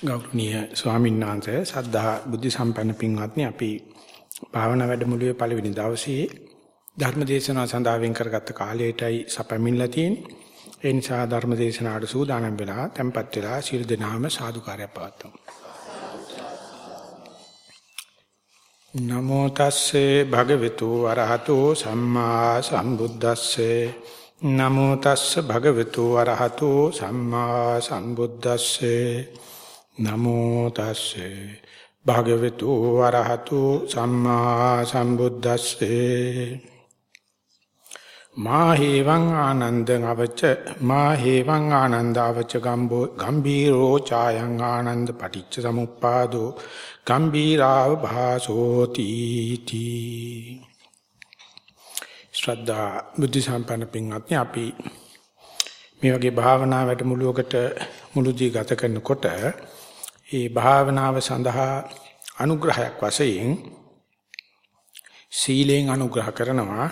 ගෞරවනීය ස්වාමීන් වහන්සේ සද්ධා බුද්ධ සම්පන්න පින්වත්නි අපි භාවනා වැඩමුළුවේ පළවෙනි දවසේ ධර්ම දේශනාව සඳහා වෙන් කරගත්ත කාලයටයි සැපමින්ලා තියෙන්නේ. ඒ නිසා ධර්ම දේශනාවට සූදානම් වෙලා tempත් වෙලා සියලු දෙනාම සාදුකාරය පවත්වමු. නමෝ තස්සේ භගවතු අරහතෝ සම්මා සම්බුද්දස්සේ නමෝ තස්ස භගවතු අරහතෝ සම්මා සම්බුද්දස්සේ නමෝ තස්සේ භගවතු වරහතු සම්මා සම්බුද්දස්සේ. මා හේවං ආනන්දං අවච මා හේවං ආනන්දාවච ගම්බෝ ගම්බීරෝ ඡායං ආනන්ද පටිච්ච සමුප්පාදෝ ගම්බීරාව භාසෝති තී. ශ්‍රද්ධා බුද්ධ සම්පන්න පින්වත්නි අපි මේ වගේ භාවනා වැඩමුළුවකට මුළුදී ගත කරනකොට ඒ භාවනාව සඳහා අනුග්‍රහයක් වශයෙන් සීලෙන් අනුග්‍රහ කරනවා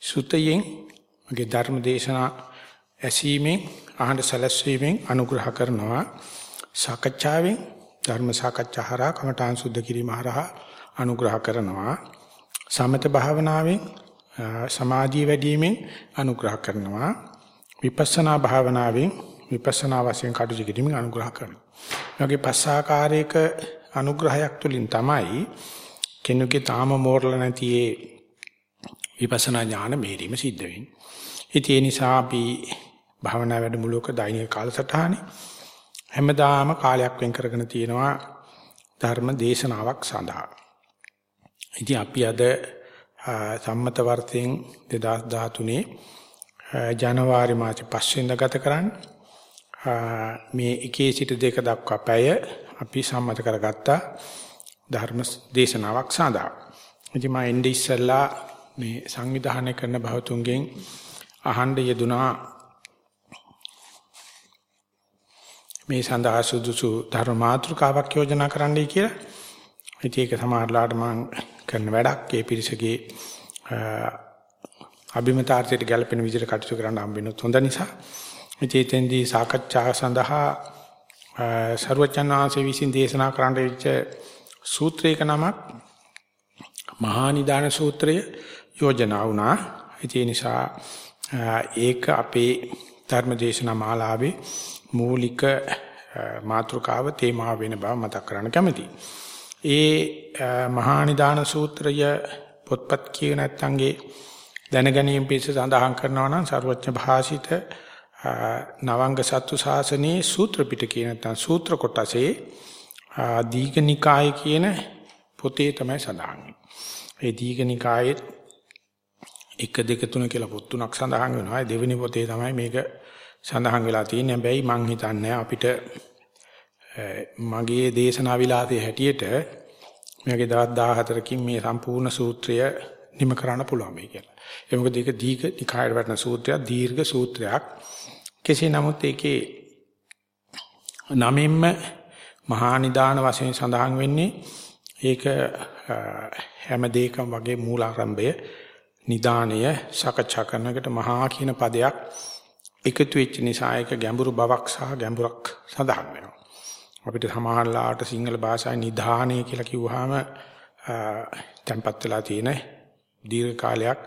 සුතයෙන් මගේ ධර්ම දේශනා ඇසීමෙන් අහඬ සැලැස්වීමෙන් අනුග්‍රහ කරනවා සාකච්ඡාවෙන් ධර්ම සාකච්ඡා හරහා කමඨාන් සුද්ධ කිරීම හරහා අනුග්‍රහ කරනවා සමත භාවනාවෙන් සමාධිය වැඩිවීමෙන් අනුග්‍රහ කරනවා විපස්සනා භාවනාවෙන් විපස්සනා වශයෙන් කටයුතු කිරීමෙන් අනුග්‍රහ කරනවා. වගේ පස් ආකාරයක අනුග්‍රහයක් තුලින් තමයි කෙනෙකුගේ තාම මෝරලා නැති ඒ විපස්සනා ඥාන මෙහෙරීම සිද්ධ වෙන්නේ. ඉතින් ඒ නිසා අපි භාවනා වැඩමුළුවක දෛනික කාලසටහනේ හැමදාම කාලයක් වෙන් කරගෙන තියෙනවා ධර්ම දේශනාවක් සඳහා. ඉතින් අපි අද සම්මත වර්ෂයෙන් 2013 ජනවාරි මාස 5 වෙනිදා ගත කරන්නේ මේ එකේ සිට දෙක දක්වා පැය අපි සම්මත කරගත්තා ධර්ම දේශනාවක් සඳහා. ඉතින් මා එnde ඉස්සල්ලා මේ සංවිධානය කරන භවතුන්ගෙන් අහන්න යෙදුනා මේ සඳහා සුදුසු ධර්ම මාතෘකාවක් යෝජනා කරන්නයි කියලා. ඉතින් ඒක සමහරලාට මම කරන වැඩක් ඒ පිරිසගේ අභිමතාර්ථයට ගැලපෙන විදිහට කටයුතු කරන්න හම්බෙන්නත් හොඳ නිසා ඉතේතෙන්දී සාකච්ඡා සඳහා ਸਰුවචන් වහන්සේ විසින් දේශනා කරන්න වෙච්ච සූත්‍රයක නමක් මහා නිදාන සූත්‍රය යෝජනා වුණා. ඒ නිසා ඒක අපේ ධර්ම දේශනා මාලාවේ මූලික මාතෘකාව තේමාව වෙන බව මතක් කරන්න කැමතියි. ඒ මහා නිදාන සූත්‍රය පොත්පත් කියන නැත්තන්ගේ දැනගැනීම පිණිස සඳහන් කරනවා නම් ਸਰුවචන භාෂිත නවංග සත්තු ශාසනයේ සූත්‍ර පිටකේ නැත්නම් සූත්‍ර කොටසේ දීඝනිකාය කියන පොතේ තමයි සඳහන් ඒ දීඝනිකායේ 1 2 3 කියලා පොත් තුනක් සඳහන් වෙනවා. දෙවෙනි පොතේ තමයි මේක සඳහන් වෙලා තියෙන්නේ. හැබැයි මං හිතන්නේ අපිට මගේ දේශනා විලාසයේ හැටියට මේකේ දවස් 14කින් මේ සම්පූර්ණ සූත්‍රය නිම කරන්න පුළුවන් මේ කියලා. ඒ මොකද ඒක දීඝ නිකායට වටන සූත්‍රයක් දීර්ඝ සූත්‍රයක්. කෙසේ නමුත් ඒකේ නමින්ම මහා නිදාන වශයෙන් සඳහන් වෙන්නේ ඒක හැම දෙයකම වගේ මූලාරම්භය නිදානය සාකච්ඡා කරනකට මහා කියන පදයක් එකතු වෙච්ච නිසා ඒක ගැඹුරු බවක් සහ ගැඹුරක් සඳහන් වෙනවා. අපිට සමහරලාට සිංහල භාෂාවේ නිදානය කියලා කිව්වහම තැම්පත් වෙලා තියෙන දීර්ඝ කාලයක්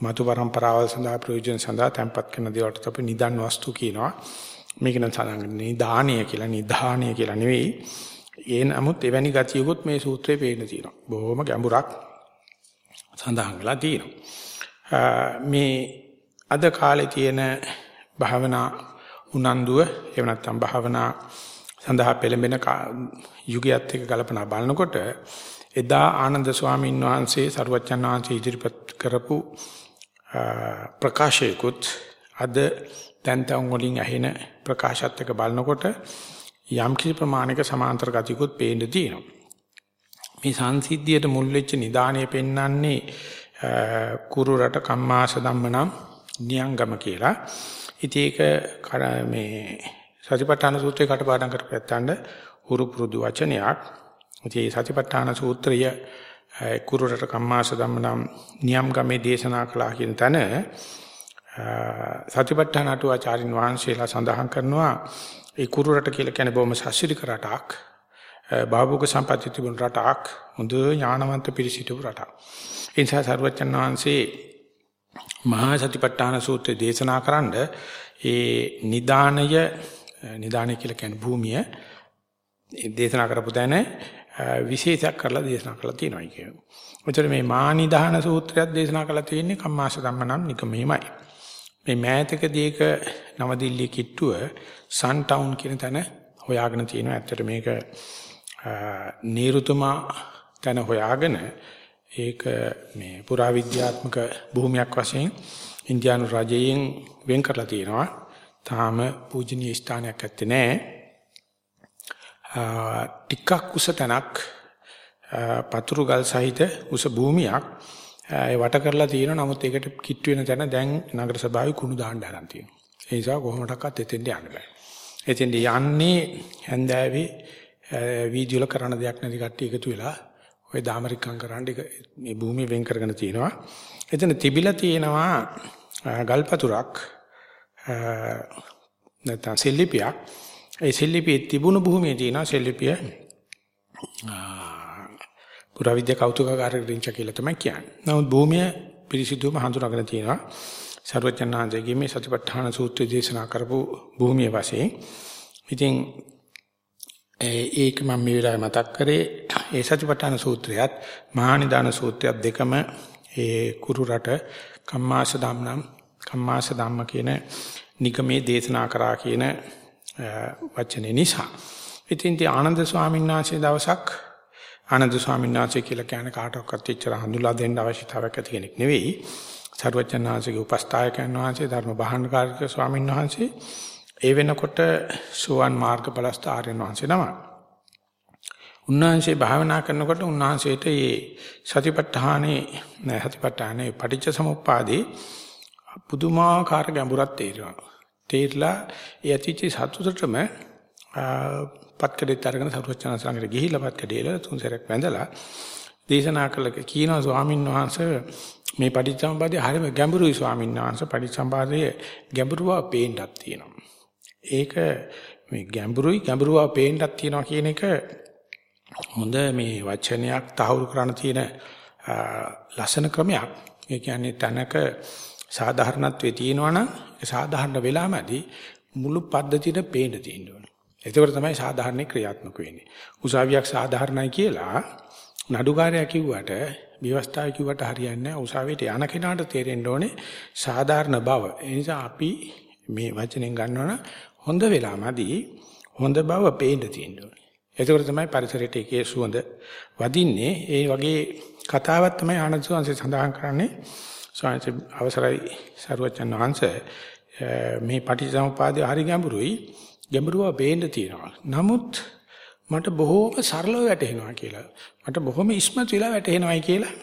මතු પરම්පරාවල් සඳහා ප්‍රයෝජන සඳහා තැම්පත් කරන දේවල්ට අපි නිදන් වස්තු කියනවා. මේක නම් සඳහන් නිදානය කියලා නිදානය කියලා නෙවෙයි. ඒ නමුත් එවැනි ගතියකුත් මේ සූත්‍රයේ පේන්න තියෙනවා. බොහොම ගැඹුරක් සඳහන් වෙලා තියෙනවා. මේ අද කාලේ තියෙන භාවනා උනන්දුව එහෙම නැත්නම් භාවනා සඳහා පෙළඹෙන යුගයත් එක්ක කල්පනා බලනකොට එදා ආනන්ද ස්වාමීන් වහන්සේ සරුවච්චන් වහන්සේ ඉදිරිපත් කරපු ප්‍රකාශයකුත් අද දැන් තවුන් වලින් ඇහෙන ප්‍රකාශات එක බලනකොට යම් කිසි ප්‍රමාණයක සමාන්තර ගතියකුත් පේන්න තියෙනවා. මේ සංසිද්ධියට මුල් වෙච්ච නිදාණය පෙන්වන්නේ කුරු රට කම්මාස ධම්මනම් නියංගම කියලා. ඉතින් ඒක මේ සතිපට්ඨාන සූත්‍රයේ කටපාඩම් කරපැත්තඳ හුරු පුරුදු වචනයක්. ඉතින් මේ සතිපට්ඨාන සූත්‍රය කුරුරට කම්මාස ධම්මනම් නියම් ගමේ දේශනා කළා කියන තැන සතිපට්ඨාන අටුවාචාරින් වහන්සේලා සඳහන් කරනවා ඒ කුරු රට කියලා කියන්නේ බොහොම සස්සිරික රටක්. භාවෝග සම්පත්‍ය තිබුණු රටක්. හොඳ ඥානවන්ත පිරිසිදු රටක්. ඒ නිසා සරුවචන් වහන්සේ මහා සතිපට්ඨාන සූත්‍රය දේශනා කරන්ඩ ඒ නිදානය නිදානය කියලා කියන්නේ භූමිය දේශනා කරපු තැන විශේෂයක් කරලා දේශනා කරලා තියෙනවා කියනවා. එතකොට මේ මානිදාන සූත්‍රයත් දේශනා කරලා තියෙන්නේ කම්මාස ධම්මනම් නිකමෙහිමයි. මේ මෑතකදී ඒක නවදිල්ලිය කිට්ටුව සන් ටවුන් කියන තැන හොයාගෙන තියෙනවා. ඇත්තට මේක නීරුතුමා තැන හොයාගෙන ඒක මේ පුරාවිද්‍යාත්මක භූමියක් වශයෙන් ඉන්දියානු රජයෙන් වෙන් කරලා තියෙනවා. තාම පූජනීය ස්ථානයක් ඇත්තේ නැහැ. ටිකක් උස තැනක් පතුරු ගල් සහිත උස භූමියක් ඒ වට කරලා තියෙනවා. නමුත් ඒකට කිට් වෙන තැන දැන් නගර සභාවේ කුණු දාන්න ආරම්භ තියෙනවා. ඒ නිසා කොහොමඩක්වත් එතෙන්ට යන්න බෑ. එතෙන්ට යන්නේ හැන්දෑවේ වීඩියෝ වල කරන දෙයක් නැති කට්ටිය එකතු වෙලා ওই දාමරිකම් කරන්න මේ භූමිය වෙන් කරගෙන තියෙනවා. එතන තිබිලා තියෙනවා ගල් පතුරක් නැත්නම් සෙල්ලිපියක්. ඒ සෙල්ලිපියේ තිබුණු භූමියේ තියෙනවා සෙල්ලිපිය පුරාවිද්‍යා කෞතුකාගාරයෙන් කියලා තමයි කියන්නේ. නමුත් භූමිය පිරිසිදුවම හඳුනාගෙන තියෙනවා. සර්වඥාන්සේගේ මේ සතිපට්ඨාන සූත්‍රය දේශනා කරපු භූමිය වශයෙන්. ඉතින් ඒක මම මේ වෙලාවේ මතක් කරේ ඒ සතිපට්ඨාන සූත්‍රයත් මහා නිදාන සූත්‍රයත් දෙකම ඒ කුරු රට කම්මාස ධම්නම් කම්මාස ධම්ම කියන නිගමේ දේශනා කරා කියන වචනේ නිසා. ඉතින් දී ආනන්ද ස්වාමීන් වහන්සේ දවසක් ආනන්ද ස්වාමීන් වහන්සේ කියලා කියන කාටවත් එච්චර හඳුලා දෙන්න අවශ්‍යතාවයක් ඇති කෙනෙක් නෙවෙයි. සර්වඥාන්සේගේ උපස්ථායකයන් වහන්සේ ධර්ම බහණ්ඩකාරක ස්වාමීන් වහන්සේ ඒ වෙනකොට සෝවන් මාර්ගඵලස්ත ආර්යයන් වහන්සේ නම. උන්වහන්සේ භාවනා කරනකොට උන්වහන්සේට මේ සතිපට්ඨානේ නැ සතිපට්ඨානේ පටිච්ච සමුප්පාදේ පුදුමාකාර ගැඹුරක් තේරෙනවා. තේරිලා ඒ ඇතිච්ච සතුටටම පත්කඩේත් අරගෙන සරුවචන සංගරේ ගිහිල්ලා පත්කඩේල තුන් සැරයක් වැඳලා දේශනා කළ කියනවා ස්වාමීන් වහන්සේ මේ පටිච්චසමුප්පාදේ හරිම ගැඹුරුයි ස්වාමීන් වහන්සේ පටිච්චසමුපාදයේ ගැඹුරුව පේන්නක් තියෙනවා. ඒක මේ ගැඹුරුයි ගැඹුරුව පේන්නක් තියෙනවා කියන එක හොඳ මේ වචනයක් තහවුරු කරන්න තියෙන ලස්සන ක්‍රමයක්. ඒ කියන්නේ තනක සාධාරණත්වයේ තියෙනවා නම් ඒ සාධාරණ වෙලාමදී මුළු පද්ධතියට පේන්න තියෙන්න ඕන. එතකොට තමයි සාධාරණ ක්‍රියාත්මක වෙන්නේ. උසාවියක් සාධාරණයි කියලා නඩුකාරයා කිව්වට විවස්ථාව කිව්වට හරියන්නේ නැහැ. උසාවියට යන කෙනාට තේරෙන්න ඕනේ සාධාරණ බව. ඒ නිසා අපි මේ වචනෙන් ගන්නවනම් හොඳ වෙලාමදී හොඳ බව පේන්න තියෙන්න ඕනේ. එතකොට තමයි පරිසරයට එකේ සුවඳ වදින්නේ. ඒ වගේ කතාවක් තමයි ආනන්ද සෝන්සේ සඳහන් කරන්නේ. සාංශ අවසරයි සරුවචන් වහන්සේ මේ පටිච්චසමුපාදය හරි ගැඹුරුයි ගැඹුරුව බේන්න තියෙනවා. නමුත් මට බොහෝම සරලව වැටහෙනවා කියලා. මට බොහොම ඉස්මතු වෙලා වැටහෙනවායි කියලා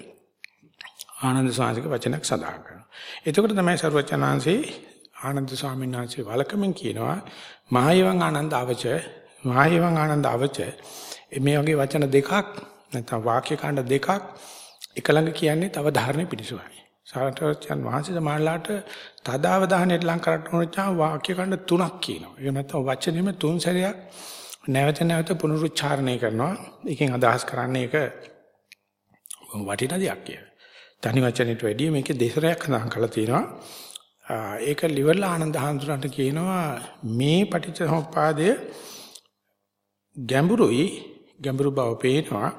ආනන්ද සාංශික වචනයක් සඳහන් කරනවා. එතකොට තමයි සරුවචනාංශේ ආනන්ද ස්වාමීන් වහන්සේ වලකමින් කියනවා මහයවන් ආනන්ද අවච මහයවන් ආනන්ද අවච මේ වගේ වචන දෙකක් නැත්නම් වාක්‍ය කාණ්ඩ දෙකක් එක ළඟ කියන්නේ තව ධාරණය පිණිසමයි. සාරතයන් වහන්සේ සමානලාට තදාවධානයට ලං කරන්න ඕන චා වාක්‍ය ඛණ්ඩ තුනක් කියනවා. ඒක නැත්නම් වචනෙම තුන් සැරයක් නැවත නැවත පුනරුච්චාරණය කරනවා. ඒකෙන් අදහස් කරන්නේ ඒක වටින දෙයක් කියලා. තනි වචනෙට වැඩිය මේකේ දෙසරයක් හඳහන් කරලා තියෙනවා. ඒක liverලා ආනන්ද හඳුනට කියනවා මේ පටිච්චසමුප්පාදය ගැඹුරුයි ගැඹුරු බව පේනවා.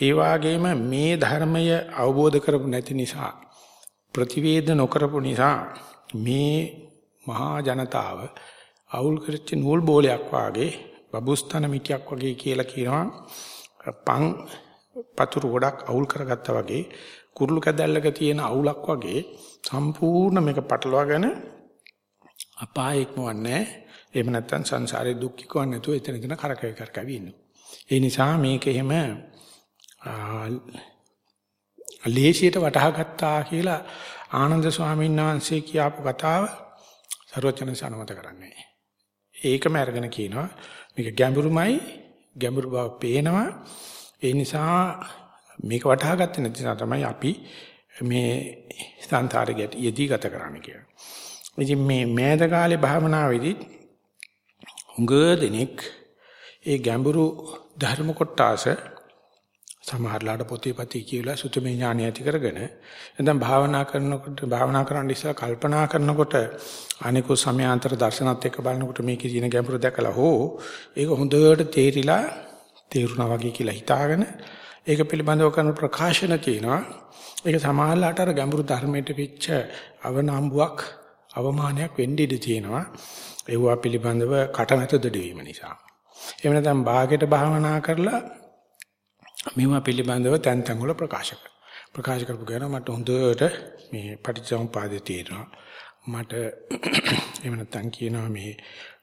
ඒ වගේම මේ ධර්මය අවබෝධ කරපු නැති නිසා ප්‍රතිවේද නොකරපු නිසා මේ මහා ජනතාව අවුල් කරච්ච නූල් බෝලයක් වාගේ බබුස්තන මිටියක් වගේ කියලා කියනවා. පං පතුරු ගොඩක් අවුල් කරගත්තා වගේ කුරුළු කැදැල්ලක තියෙන අවුලක් වගේ සම්පූර්ණ මේක පටලවාගෙන අපායෙක්ම වන්නේ එහෙම නැත්නම් සංසාරේ දුක්ඛිකව නැතුව එතන එතන කරකැවි කරකැවි ඉන්නවා. ඒ නිසා මේක එහෙම ලේසියට වටහා ගත්තා කියලා ආනන්ද ස්වාමීන් වහන්සේ කියාපු කතාව සරුවචන සනමත කරන්නේ. ඒකම අරගෙන කියනවා මේක ගැඹුරුමයි ගැඹුරු බව පේනවා. ඒ නිසා මේක වටහා ගත්තේ නැති නිසා තමයි අපි මේ සංසාරේ යෙදී ගත කරන්නේ කියලා. ඉතින් මේ මෑද කාලේ භාවනාවේදී හුඟ දෙනෙක් ඒ ගැඹුරු ධර්ම කොටාස සමහරලාට පොතේපති කියලා සුතමේ ඥානය ඇති කරගෙන නැත්නම් භාවනා කරනකොට භාවනා කරන්න ඉස්සලා කල්පනා කරනකොට අනිකු සමයාන්තර දර්ශනත් එක්ක බලනකොට මේකේ තියෙන ගැඹුරු දැකලා හෝ ඒක හොඳට තේරිලා තේරුණා වගේ කියලා හිතාගෙන ඒක පිළිබඳව කරන ප්‍රකාශන තියෙනවා. ඒක සමහරලාට අර ගැඹුරු ධර්මයට පිච්ච අවනම්බුවක් අවමානයක් වෙන්න ඉඩ තියෙනවා. ඒවා පිළිබඳව කටමැත දෙවීම නිසා. එහෙම නැත්නම් භාගයට භාවනා කරලා මේවා පිළිබඳව තැන් තැන් වල ප්‍රකාශ කරනවා. ප්‍රකාශ කරපු ගමන් මට හොඳට මේ පටිච්චසමුපාදේ තේරෙනවා. මට එහෙම නැත්නම් කියනවා මේ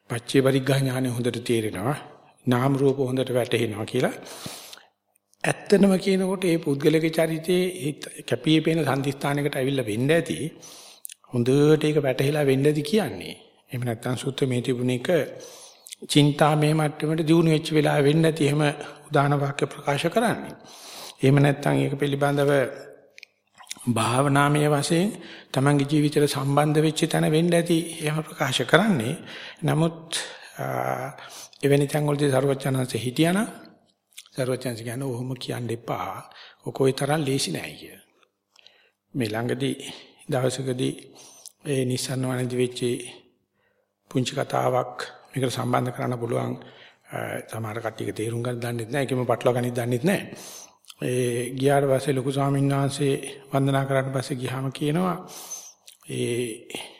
පච්චේ පරිග්ගා ඥානෙ හොඳට තේරෙනවා. නාම රූප හොඳට වැටහෙනවා කියලා. ඇත්තනම කියනකොට මේ පුද්ගලික චරිතයේ කැපී පෙනෙන සම්දිස්ථානයකට ඇවිල්ලා වෙන්න ඇති. හොඳට ඒක වැටහිලා වෙන්න ඇති කියන්නේ. එහෙම නැත්නම් සුත්ත මේ තිබුණ එක චින්තාමේ මට්ටමට දිනු වෙච්ච වෙලාව වෙන්නේ නැති එහෙම උදාන වාක්‍ය ප්‍රකාශ කරන්නේ. එහෙම නැත්නම් ඒක පිළිබඳව භාවනාමය වශයෙන් තමන්ගේ ජීවිතයට සම්බන්ධ වෙච්ච තැන වෙන්න ඇති එහෙම ප්‍රකාශ කරන්නේ. නමුත් එවැනි තැන් වලදී සර්වචනanse හිටියානම් සර්වචනanse කියන්නේ ඔහොම කියන්න එපා. ඔකෝයි තරම් ලේසි නෑ කිය. මේ ළඟදී දවසකදී ඒ නිසන්න වනදි වෙච්ච පුංචි කතාවක් මේකට සම්බන්ධ කරන්න පුළුවන් සමහර කට්ටියක තේරුම් ගන්න දන්නෙත් නැහැ ඒකෙම පටලවා ගනිත් දන්නෙත් නැහැ ඒ ගියාට පස්සේ ලොකු ස්වාමීන් වහන්සේ වන්දනා කරාට පස්සේ ගියාම කියනවා ඒ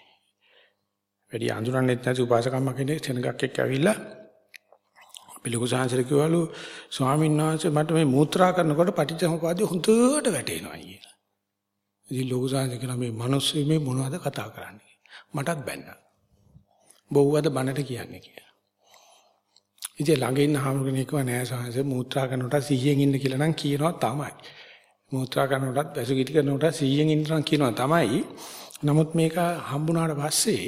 වැඩි අඳුරන්නෙත් නැති උපාසකම්ම කෙනෙක් සෙනගක් එක්ක ඇවිල්ලා අපි ලොකු සාංශර කිව්වලු ස්වාමීන් වහන්සේ මට මේ මූත්‍රා කරනකොට පටිච්චසමුපාදය හොඳට වැටෙනවා කියලා. ඉතින් ලොකු සාංශර කියන මේ මිනිස්සු මේ මොනවද කතා කරන්නේ මටත් බැන්නා. බොව්වද බනට කියන්නේ කියලා. ඉතින් ළඟ ඉන්න හාමුදුරනේ කිව්වා නෑ සහස මූත්‍රා කරනකොට 100න් ඉන්න කියලා නම් කියනවා තමයි. මූත්‍රා කරනකොටත් වැසුගිටි කරනකොටත් 100න් ඉන්න නම් කියනවා තමයි. නමුත් මේක හම්බුණාට පස්සේ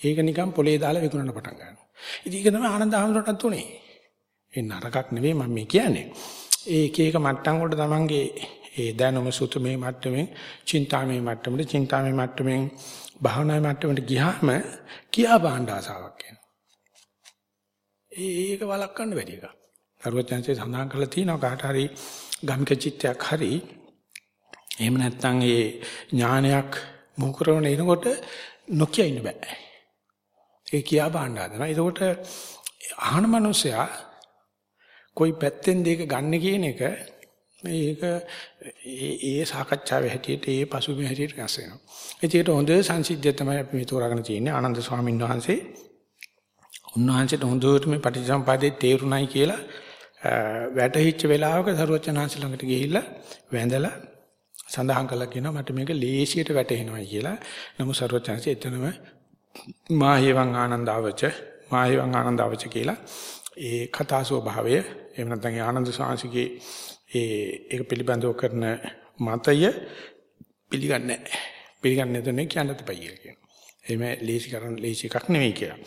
ඒක නිකන් පොලේ දාලා විකුණන්න පටන් ගන්නවා. ඉතින් ඒක තමයි ආනන්ද හාමුදුරන්ටත් උනේ. ඒ නරකක් නෙවෙයි මම මේ කියන්නේ. ඒ එක එක මට්ටම් වලට තමන්ගේ ඒ දැනුම සුතමේ මට්ටමෙන්, චින්තාමේ මට්ටමෙන්, චින්තාමේ මට්ටමෙන් භාවනා මට්ටමට ගියාම කියා බහන්න ආසාවක් එනවා. ඒක වළක්වන්න බැරි එක. සර්වඥාන්සේ සඳහන් කරලා තියෙනවා කාට හරි ගම්ක චිත්තයක් හරි එහෙම නැත්නම් ඒ ඥානයක් මුහුකරවන එනකොට නොකිය ඉන්න බෑ. ඒ කියා බහන්න හදනවා. ඒකෝට අහන මනුස්සයා કોઈ පැත්තෙන් දෙක ගන්න කියන එක මේක ඒ ඒ සාකච්ඡාවේ හැටියට ඒ පසුබිම හැටියට ගස් වෙනවා. ඒකට හොඳ සංසිද්ධිය තමයි අපි මේ තෝරාගෙන තියෙන්නේ ආනන්ද ස්වාමීන් වහන්සේ. උන්වහන්සේට හොඳට මේ පටිච්චසමුපාදයේ තේරුණයි කියලා වැටහිච්ච වෙලාවක සරුවචනාංශ ළඟට ගිහිල්ලා වැඳලා සඳහන් කළා කියනවා මට මේක ලේසියට වැටහෙනවා කියලා. නමුත් සරුවචනාංශ එතනම මාහේවං ආනන්දාවච මාහේවං ආනන්දාවච කියලා ඒ කතා ස්වභාවය එහෙම නැත්නම් ආනන්ද සාංශිකේ ඒ ඒක පිළිබඳව කරන මතය පිළිගන්නේ නැහැ. පිළිගන්නේ නැතුනේ කියන්න තපයි කියලා කියනවා. එහෙම ලේසි කරන ලේසි එකක් නෙවෙයි කියලා.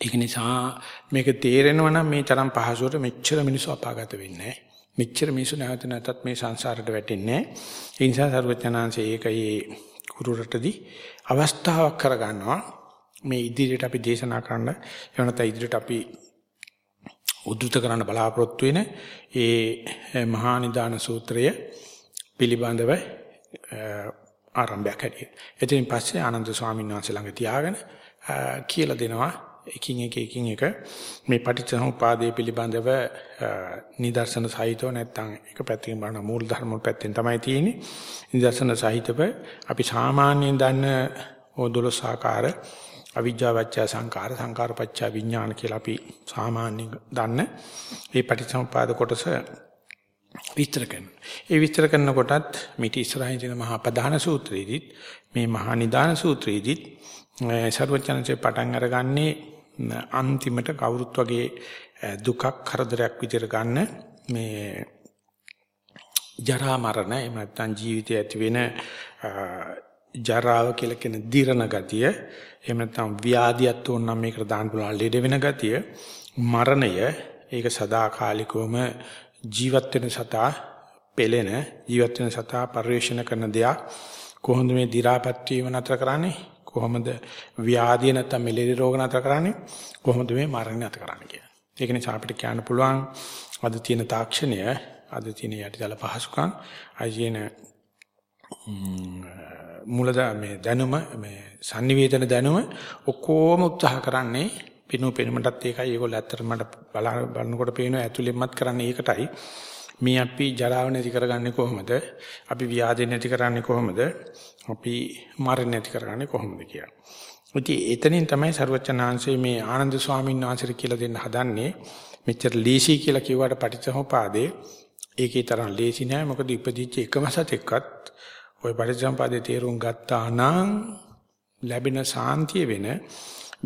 ඒක නිසා මේක තේරෙනවා නම් මේ තරම් පහසුවට මෙච්චර මිනිස්සු අපාගත වෙන්නේ නැහැ. මෙච්චර මිනිස්සු නැවත නැවතත් මේ සංසාරයට වැටෙන්නේ නැහැ. ඒ නිසා සර්වඥාන්සේ ඒකයේ කුරුරටදී අවස්ථාවක් කරගන්නවා. මේ ඉදිරියට අපි දේශනා කරන්න එහෙම නැත්නම් ඉදිරියට අපි උද්දුත කරන්න බලාපොරොත්තු වෙන ඒ මහා නිදාන සූත්‍රය පිළිබඳව ආරම්භයක් හැටියට. එතනින් පස්සේ ආනන්ද ස්වාමීන් වහන්සේ ළඟ තියාගෙන කියලා දෙනවා එකින් එක එකින් එක මේ පටිච්චසමුපාදයේ පිළිබඳව නිදර්ශන සහිතව නැත්නම් එක පැත්තකින් බලන මූල ධර්ම පැත්තෙන් තමයි තියෙන්නේ. නිදර්ශන සහිතව අපි සාමාන්‍යයෙන් දන්න ඕ 12 ආකාර අවිජ්ජාවච්ච සංකාර සංකාරපච්ච විඥාන කියලා අපි සාමාන්‍යයෙන් දන්න මේ පටිච්චසමුපාද කොටස විස්තර කරනවා. ඒ විස්තර කරනකොටත් මිටි ඉස්සරහින් තියෙන මහා ප්‍රධාන සූත්‍රයේදීත් මේ මහා නිදාන සූත්‍රයේදීත් ਸਰවචනසේ පටන් අරගන්නේ අන්තිමට කවුරුත් වගේ දුකක් කරදරයක් විතර ගන්න මේ ජරා මරණ එහෙම නැත්නම් ජීවිතය ඇති වෙන ජරාව කියලා කියන දිරණ ගතිය එහෙම නැත්නම් ව්‍යාධියක් උනනම් මේකට දාන්න පුළුවන් ලෙඩ වෙන ගතිය මරණය ඒක සදාකාලිකවම ජීවත් වෙන සතා පෙළෙන ජීවත් වෙන සතා පරිවේෂණ කරන දෙයක් කොහොමද මේ දි รา පත් වීම නතර කරන්නේ කොහොමද ව්‍යාධිය නැත්නම් මෙලෙරි රෝග නතර කරන්නේ? කොහොමද මේ මරණ නතර කරන්නේ කියලා. ඒක නිසා අපිට කියන්න පුළුවන් අද තියෙන තාක්ෂණය, අද තියෙන යටිදල පහසුකම්, අයියන මූලද මේ දැනුම මේ sannivedana දැනුම ඔක්කොම උත්සාහ කරන්නේ පිනු පෙනුමටත් ඒකයි. ඒගොල්ලෝ ඇත්තට මට බලනකොට පේනවා ඇතුළෙන්මත් කරන්නේ ඒකටයි. මේ අපි ජරාව නැති කරගන්නේ කොහොමද? අපි ව්‍යාධි නැති කරන්නේ කොහොමද? අපි මරණ නැති කරගන්නේ කොහොමද කියලා. ඉතින් එතනින් තමයි ਸਰවචනාංශයේ මේ ආනන්ද ස්වාමීන් වහන්සේ කියලා දෙන්න හදන්නේ මෙච්චර ලීසි කියලා කිව්වට පටිච්චසමුපාදේ ඒකේ තරම් ලේසි නෑ. මොකද ඉපදිච්ච එකම සතෙක්වත් ওই පටිච්චසමුපාදේ තේරුම් ගත්තා නම් ලැබෙන සාන්තිය වෙන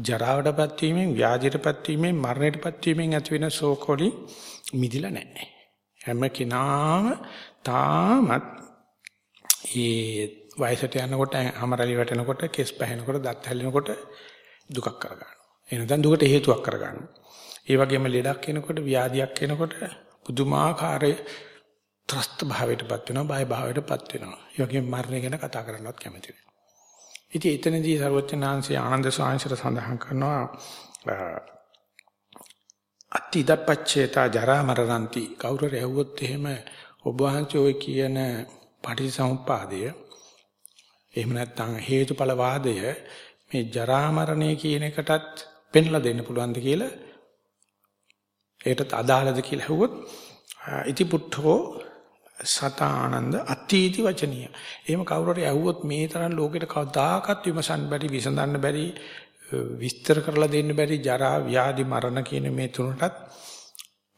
ජරාවටපත් වීමෙන් ව්‍යාධියටපත් වීමෙන් මරණයටපත් වීමෙන් ඇති වෙන ශෝකෝලි මිදිලා නැහැ. හැම කෙනාම තාමත් ඒ වයසට යනකොට අමරලි වැටෙනකොට කෙස් පැහෙනකොට දත් හැලෙනකොට දුකක් කරගන්නවා. එනනම් දුකට හේතුවක් කරගන්නවා. ඒ වගේම ලෙඩක් එනකොට ව්‍යාධියක් එනකොට පුදුමාකාර ත්‍රස්ත භාවයටපත් වෙනවා බය භාවයටපත් වෙනවා. ඒ වගේම මරණය ගැන කතා කරන්නවත් කැමති වෙනවා. ඉතින් එතනදී සර්වචනාංශයේ ආනන්ද සාංශර සඳහන් කරනවා අත්තිදපච්චේතා ජරා මරණන්ති කවුරු රැවුවොත් එහෙම ඔබ වහන්සේ ඔය කියන පටිසමුප්පාදය එහෙම නැත්නම් හේතුඵල වාදය මේ ජරා මරණය කියන එකටත් පෙන්ලා දෙන්න පුළුවන්ද කියලා ඒකට අදාළද කියලා හෙව්වොත් ඉති පුට්ඨෝ සත ආනන්ද අතීති වචනීය. එහෙම කවුරු හරි ඇහුවොත් මේ තරම් ලෝකෙට කවදාකවත් විමසන්න බැරි විසඳන්න බැරි විස්තර කරලා දෙන්න බැරි ජරා ව්‍යාධි මරණ කියන මේ තුනටත්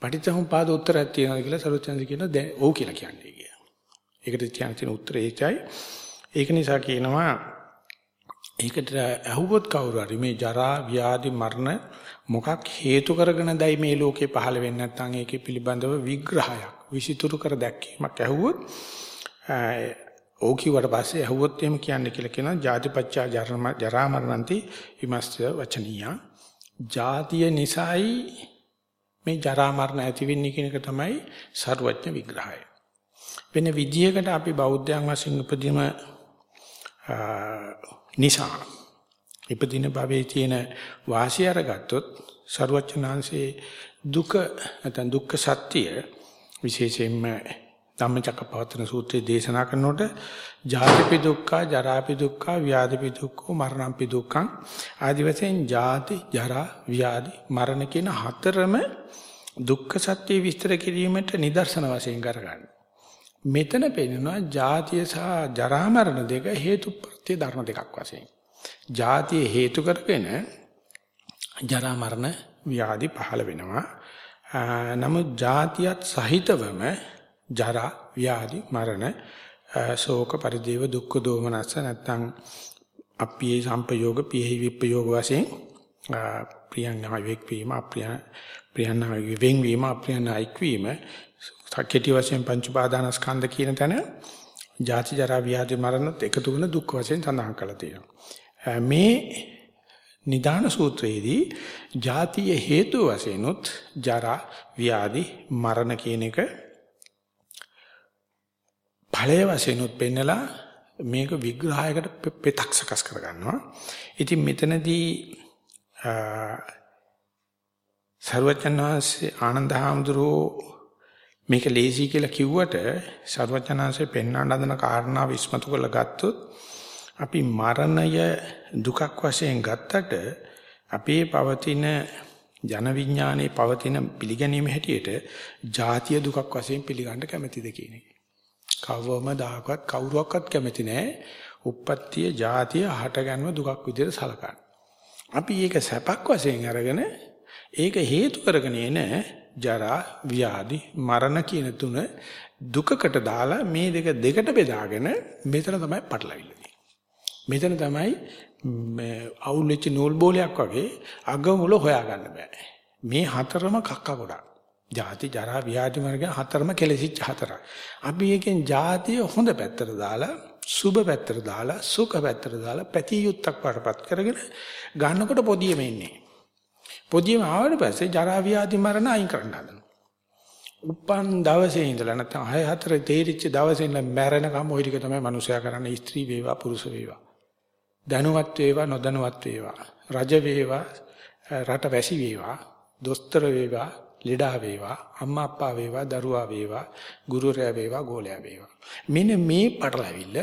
පටිච්චසමුපාද උත්තරයක් තියෙනවා කියලා සරුවචන්ද කියන දැන් ඔව් කියලා කියන්නේ කියලා. ඒකට කියන්න තියෙන උත්තරය ඒකයි. ඒක නිසා කියනවා ඒකට ඇහුවොත් කවුරු හරි මේ ජරා ව්‍යාධි මරණ මොකක් හේතු කරගෙන දැයි මේ ලෝකේ පහළ වෙන්නේ නැත්නම් ඒකේ පිළිබඳව විග්‍රහයක් විසිතුරු කර දැක්වීමක් ඇහුවොත් ඕකිවට පස්සේ ඇහුවොත් එහෙම කියන්නේ කියලා කියනවා ජාතිපච්චා ජරා මරණන්ති විමස්ත්‍ය වචනීය. ජාතිය නිසායි මේ ජරා මරණ ඇති වෙන්නේ කියන එක තමයි ਸਰවඥ විග්‍රහය. වෙන විදියකට අපි බෞද්ධයන් වශයෙන් උපදීම නිසා ඉපදින භවයේ තියෙන වාසිය අරගත්තොත් ਸਰවඥාන්සේ දුක නැත්නම් දුක්ඛ සත්‍ය විශේෂයෙන්ම ධම්මචක්කපවත්තන සූත්‍රයේ දේශනා කරනකොට ජාතිපි දුක්ඛ, ජරාපි දුක්ඛ, ව්‍යාධිපි දුක්ඛ, මරණම්පි දුක්ඛං ආදි වශයෙන් ජාති, ජරා, ව්‍යාධි, මරණ කියන හතරම දුක්ඛ සත්‍ය විස්තර කිරීමට නිදර්ශන වශයෙන් කරගන්න. මෙතන පෙන්නනවා ජාතිය සහ ජරා මරණ දෙක හේතුප්‍රත්‍ය ධර්ම දෙකක් වශයෙන්. ජාතිය හේතු කරගෙන ජරා මරණ ව්‍යාධි පහළ වෙනවා. නමුත් ජාතියත් සහිතවම ජරා ව්‍යාධි මරණ ශෝක පරිදේව දුක්ඛ දෝමනස්ස නැත්නම් අප්පියේ සම්පයෝග පියෙහි විප්පයෝග වශයෙන් ප්‍රියංගා වේක්වීම අප්‍රිය ප්‍රියංගා වෙන්වීම අප්‍රියංගා ඉක්වීම සක්කේටි වශයෙන් පංච පාදානස්කන්ධ කියන තැන ජාති ජරා ව්‍යාධි මරණත් එකතු වෙන දුක් වශයෙන් සඳහන් කරලා තියෙනවා මේ නිදාන සූත්‍රයේදී ජාතිය හේතු වශයෙන් උත් ජරා ව්‍යාධි මරණ කියන එක ඵලයේ වශයෙන් උත් පෙන්නලා මේක විග්‍රහයකට පෙතක් සකස් කරගන්නවා. ඉතින් මෙතනදී සර්වචන්වාසේ ආනන්ද හාමුදුරුවෝ මේක ලේසි කියලා කිව්වට සර්වචනාංශේ පෙන්වන්න හදන කාරණා විශ්මතු කරලා ගත්තොත් අපි මරණය දුකක් වශයෙන් ගත්තට අපේ පවතින ජන විඥානයේ පවතින පිළිගැනීම හැටියට ජාතිය දුකක් වශයෙන් පිළිගන්න කැමැතිද කියන එක. කවවමදාකවත් කවුරුවක්වත් කැමති නැහැ. උප්පත්තිය ජාතිය හටගන්ම දුකක් විදිහට සලකන්න. අපි ඒක සැපක් වශයෙන් අරගෙන ඒක හේතු කරගෙන එන ජරා ව්‍යාධි මරණ කියන තුන දුකකට දාලා මේ දෙක දෙකට බෙදාගෙන මෙතන තමයි පටලවිල්ල මෙතන තමයි මේ අවුල් වෙච්ච නූල් බෝලයක් වගේ අග මුල හොයාගන්න බෑ. මේ හතරම කක්ක ගොඩක්. ජාති ජරා ව්‍යාධි මරණ හතරම කෙලෙසිච්ච හතරක්. අපි එකෙන් ජාතිය හොඳ පැත්තට දාලා සුබ පැත්තට දාලා සුඛ පැත්තට දාලා පැති යුත්තක් වඩපත් කරගෙන ගන්නකොට පොදියෙම ඉන්නේ. පොදියෙම ආවට පස්සේ ජරා ව්‍යාධි මරණ අයින් කරන්න හදනවා. උපන් දවසේ ඉඳලා නැත්නම් 6 4 තේරිච්ච දවසේ ඉඳලා මැරෙනකම් ওই ටික තමයි මනුස්සයා කරන්නේ ස්ත්‍රී වේවා පුරුෂ වේවා. දැනුවත් වේවා නොදැනුවත් වේවා රජ වේවා රට වැසි වේවා දොස්තර වේවා ලෙඩා වේවා අම්මා අප්පා වේවා දරුවා වේවා ගුරුවරයා වේවා ගෝලයා වේවා මෙන්න මේ පටලැවිල්ල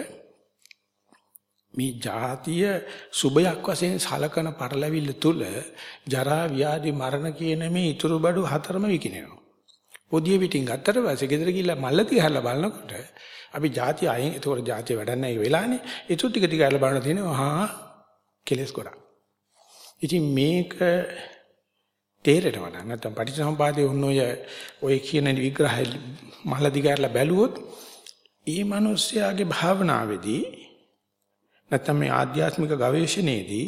මේ જાතිය සුබයක් වශයෙන් සලකන පටලැවිල්ල තුල ජරා ව්‍යාධි මරණ කියන මේ ඉතුරු බඩු හතරම විකිනෙනවා. පොදිය පිටින් ගත්තට පස්සේ ගෙදර ගිහිල්ලා මල්ලති ගහලා බලනකොට අපි જાතිය අයින් ඒතකොට જાතිය වැඩක් නැහැ ඒ වෙලාවේ. ඒ ටික ටික අරලා බලන තියෙනවා හා කෙලස් ගොඩක්. ඉතින් මේක තේරෙනවා නම් නැත්නම් පටිච්චසමුපාදයේ ඔන්න ඔය ඔය කියන විග්‍රහය මල්ලති ගහලා බැලුවොත් ඒ මිනිස්යාගේ භාවනාවේදී නැත්නම් මේ ආධ්‍යාත්මික ගවේෂණයේදී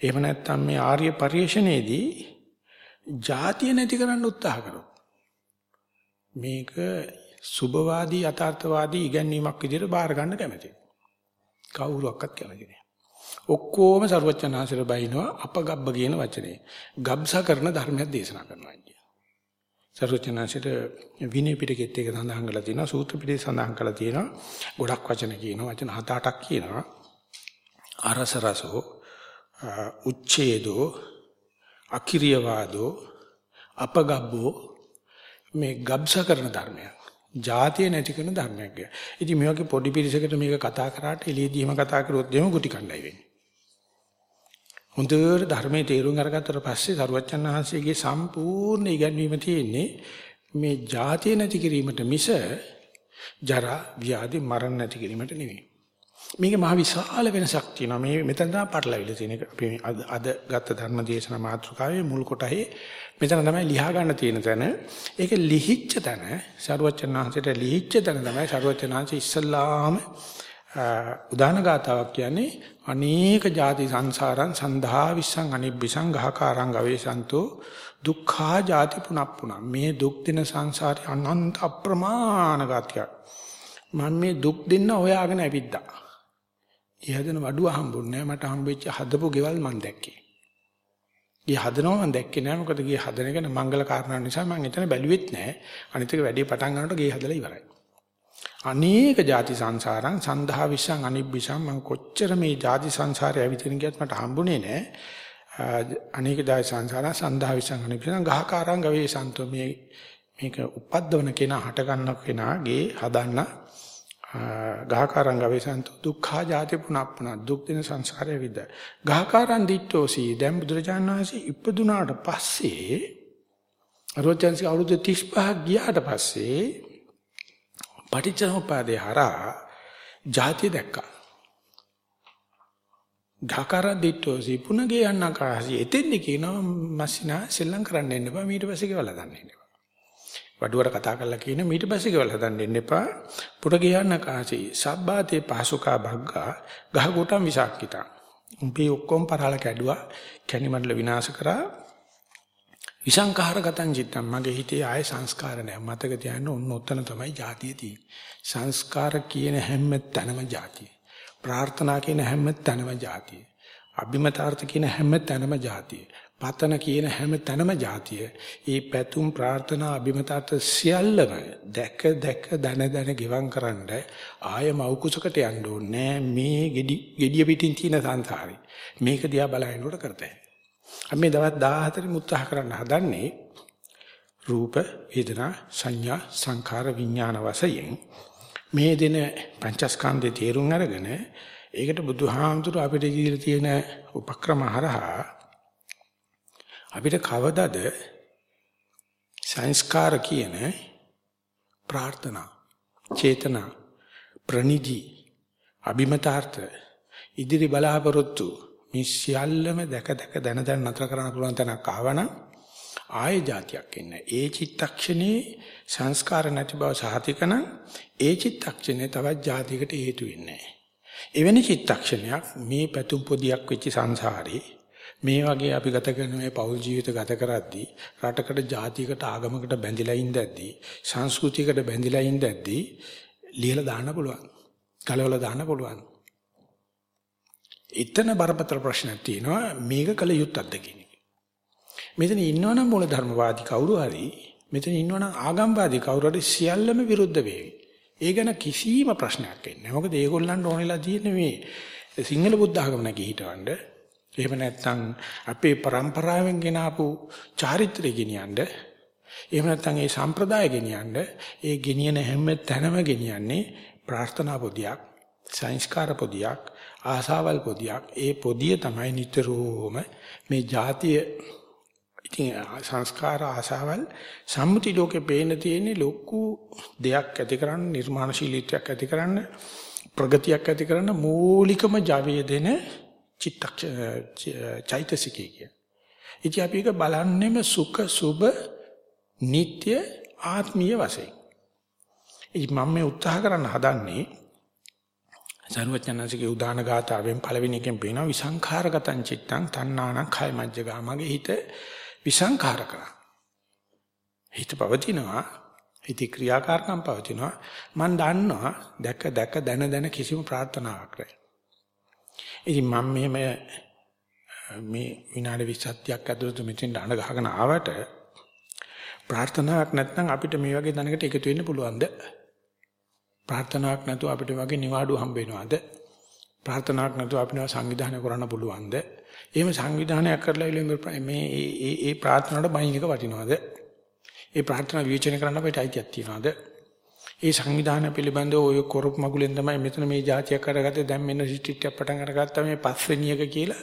එහෙම නැත්නම් මේ ආර්ය පරිශ්‍රණයේදී ಜಾතිය නැති කරන්න උත්සාහ කරොත් මේක සුභවාදී යථාර්ථවාදී ඉගැන්වීමක් විදිහට බාර ගන්න කැමැති. කවුරුවක්වත් කැමති නෑ. ඔක්කොම ਸਰවචනාසිර බයිනවා අපගබ්බ කියන වචනේ. ගබ්සා කරන ධර්මයක් දේශනා කරනවා කියන්නේ. සරුවචනාංශයට විනය පිටකෙත් ඒක සඳහන් කරලා තියෙනවා සූත්‍ර පිටේ සඳහන් කරලා තියෙනවා ගොඩක් වචන කියනවා වචන හත අටක් කියනවා අරස රසෝ උච්ඡේදෝ අකිරියවාදෝ අපගබ්බෝ මේ ගබ්සා කරන ධර්මයක්. ජාතිය නැති කරන ධර්මයක්. ඉතින් මේ වගේ පොඩි පිරිසකට මේක කතා කරාට එළියදීම කතා කරොත් එහෙම ගුටි කණ්ඩායි වෙන්නේ. හොඳට ධර්මයේ තේරුම් අරගත්තට පස්සේ සරුවච්චන් වහන්සේගේ සම්පූර්ණ ඉගැන්වීම තියෙන්නේ මේ ජාතිය නැති කිරීමට මිස ජරා ව්‍යාධි මරණ නැති කිරීමට නෙවෙයි. මේක මහ විශාල වෙනසක් තියෙනවා. මේ මෙතන තමයි පටලවිලා තියෙන එක. අපි අද ගත්ත ධර්ම දේශනා මාතෘකාවේ මුල් කොටහේ මෙතන තමයි ලියා ගන්න තියෙන තැන. ඒක ලිහිච්ච තැන, සරුවචනාංශයට ලිහිච්ච තැන තමයි සරුවචනාංශ ඉස්සල්ලාම උදාන ගාතාවක් කියන්නේ අනේක ಜಾති සංසාරං සන්ධා විස්සං අනිබ්බිසං ගහකාරං ගවේසන්තෝ දුක්ඛා ಜಾති පුනප්පුන මේ දුක් දෙන සංසාරේ අනන්ත අප්‍රමාණ ගතියක් මම මේ දුක් දෙන්න හොයාගෙන ඇවිද්දා ඒ හදන වඩුව හම්බුන්නේ මට හම්බෙච්ච හදපු ගෙවල් මම දැක්කේ. ඒ හදනවා මම දැක්කේ නෑ මොකද ගේ හදන එක මංගල කාරණා නිසා මම එතන බැලුවෙත් නෑ. අනිත් එක වැඩේ පටන් ගන්නකොට ගේ හදලා ඉවරයි. අනේක ಜಾති සංසාරං සන්දහා විසං අනිබ්බිසං මම කොච්චර මේ ಜಾති සංසාරේ ඇවිදින ගියත් මට හම්බුනේ නෑ. අනේක ಜಾති සංසාරං සන්දහා විසං අනිබ්බිසං ගහකාරං ගවේ සන්තෝ මේ මේක උපද්දවන කෙනා හට ගන්න කෙනාගේ හදන්න ගහකාරං ගවේසන්තු දුක්ඛා ජාති පුනප්පුන දුක් දෙන සංසාරය විද. ගහකාරං දිට්ඨෝසි. දැන් බුදුරජාණන් වහන්සේ ඉපදුනාට පස්සේ අරෝචන්සි අවුරුදු 35ක් ගියාට පස්සේ පටිච්චසමුපාදේ හරහා ජාතිය දැක්කා. ගහකාරං දිට්ඨෝසි පුනගේ යන්නකාසි එතෙන්දි කියනවා මස්සිනා සෙල්ලම් කරන්න එන්න බෑ ඊට පස්සේ කියලා දන්නේ වඩුවට කතා කරලා කියන මීට පස්සේ ගෙවල් හදන්න එන්න එපා. පුර ගියන්න කාසී සබ්බාතේ පහසුකා භග්ගා ගහකොටම් විසක්කිතා. උඹේ ඔක්කොම පරාල කැඩුවා. කැණිමඩල විනාශ කරා. විසංඛාරගතං චිත්තම් මගේ හිතේ ආය සංස්කාර නැහැ. මතක තියාගන්න ඔන්න ඔතන තමයි જાතිය තියෙන්නේ. සංස්කාර කියන හැම තැනම જાතිය. ප්‍රාර්ථනා කියන හැම තැනම જાතිය. අභිමතාර්ථ කියන හැම තැනම જાතිය. පතන කියන හැම තැනම જાතිය. ඒ පැතුම් ප්‍රාර්ථනා අභිමතත් සියල්ලම දැක දැක දන දන ගිවං කරන්න ආය මෞකුසකට යන්න ඕනේ මේ gedi gediya පිටින් තියෙන සංසාරේ. මේක දිහා බලනකොට කරතයි. අපි මේ දවස් 14 උත්සාහ කරන්න හදන්නේ රූප වේදනා සංඥා සංඛාර විඥාන වශයෙන් මේ දින පංචස්කන්ධේ තේරුම් අරගෙන ඒකට බුදුහාමුදුර අපිට දීලා තියෙන උපක්‍රම හරහා අපිට කවදද සංස්කාර කියන ප්‍රාර්ථනා චේතනා ප්‍රනිදි අභිමතාර්ථ ඉදිරි බලාපොරොත්තු මේ සියල්ලම දැක දැක දන දන නතර කරන්න පුළුවන් තැනක් ආවනම් ආය જાතියක් එන්නේ. ඒ චිත්තක්ෂණේ සංස්කාර නැති බව සහතිකන ඒ චිත්තක්ෂණේ තවත් જાතියකට හේතු වෙන්නේ එවැනි චිත්තක්ෂණයක් මේ පැතුම් පොදියක් වෙච්ච සංසාරේ මේ වගේ අපි ගත කරන මේ පෞල් ජීවිත ගත කරද්දී රටකට ජාතියකට ආගමකට බැඳිලා ඉඳද්දී සංස්කෘතියකට බැඳිලා ඉඳද්දී ලියලා දාන්න පුළුවන්. කලවල දාන්න පුළුවන්. එතන බරපතල ප්‍රශ්නයක් තියෙනවා මේක කල යුත්තක්ද කියන එක. මෙතන ඉන්නවනම් මූල ධර්මවාදී කවුරු හරි මෙතන ඉන්නවනම් ආගම්වාදී කවුරු හරි සියල්ලම විරුද්ධ වේවි. ඒ ගැන කිසිම ප්‍රශ්නයක් එන්නේ නැහැ. මොකද ඒගොල්ලන්ට ඕනෙලා තියෙන්නේ මේ සිංහල බුද්ධ ආගම නැගී හිටවන්න. එහෙම නැත්නම් අපේ પરම්පරාවෙන් ගෙන ආපු චාරිත්‍රය ගෙනියනද එහෙම නැත්නම් ඒ සම්ප්‍රදාය ගෙනියනද ඒ ගෙනියන හැම තැනම ගෙනියන්නේ ප්‍රාර්ථනා පොදියක් සංස්කාර පොදියක් ආසාවල් පොදියක්. ඒ පොදිය තමයි නිතරම මේ જાතිය ඉතින් සංස්කාර ආසාවල් සම්මුති ලෝකේ පේන තියෙන්නේ ලොකු දෙයක් ඇතිකරන නිර්මාණශීලීත්වයක් ඇතිකරන ප්‍රගතියක් ඇතිකරන මූලිකම ජවය දෙන චිත්තක්ෂ චෛතසිකය කිය. ඉතින් අපි එක බලන්නෙම සුඛ සුබ නিত্য ආත්මීය වශයෙන්. ඉතින් මම මේ උත්සාහ කරන්න හදන්නේ සරුවචනන්සේගේ උදාන ගාතාවෙන් පළවෙනි එකෙන් පේනවා විසංඛාරගතං චිත්තං තණ්හානං khය මජ්ජගා මගේ හිත විසංඛාර කරා. හිත පවතිනවා හිතේ ක්‍රියාකාරකම් පවතිනවා මම දන්නවා දැක දැක දන දන කිසිම ප්‍රාර්ථනාවක් නැහැ. ඉතින් මම මෙහෙම මේ විනාඩි 20ක් ඇතුළත මෙතෙන් අඬ ගහගෙන ආවට ප්‍රාර්ථනාවක් නැත්නම් අපිට මේ වගේ දැනකට එකතු වෙන්න පුළුවන්ද? ප්‍රාර්ථනාවක් නැතුව අපිට වගේ නිවාඩු හම්බ වෙනවද? ප්‍රාර්ථනාවක් නැතුව අපිට සංවිධානය කරන්න පුළුවන්ද? එහෙම සංවිධානයක් කරලා මේ ඒ ඒ ප්‍රාර්ථනාවට බයින් එක වටිනවද? ඒ ප්‍රාර්ථනා විචනය කරන්න අපිට අයිතියක් තියනවද? ඒ සංවිධානය පිළිබඳව ඔය කොරප් මගුලෙන් තමයි මෙතන මේ જાතියක් කරගත්තේ දැන් මෙන්න රිට්‍රීට් පටන් අරගත්තා මේ පස්වෙනි එක කියලා.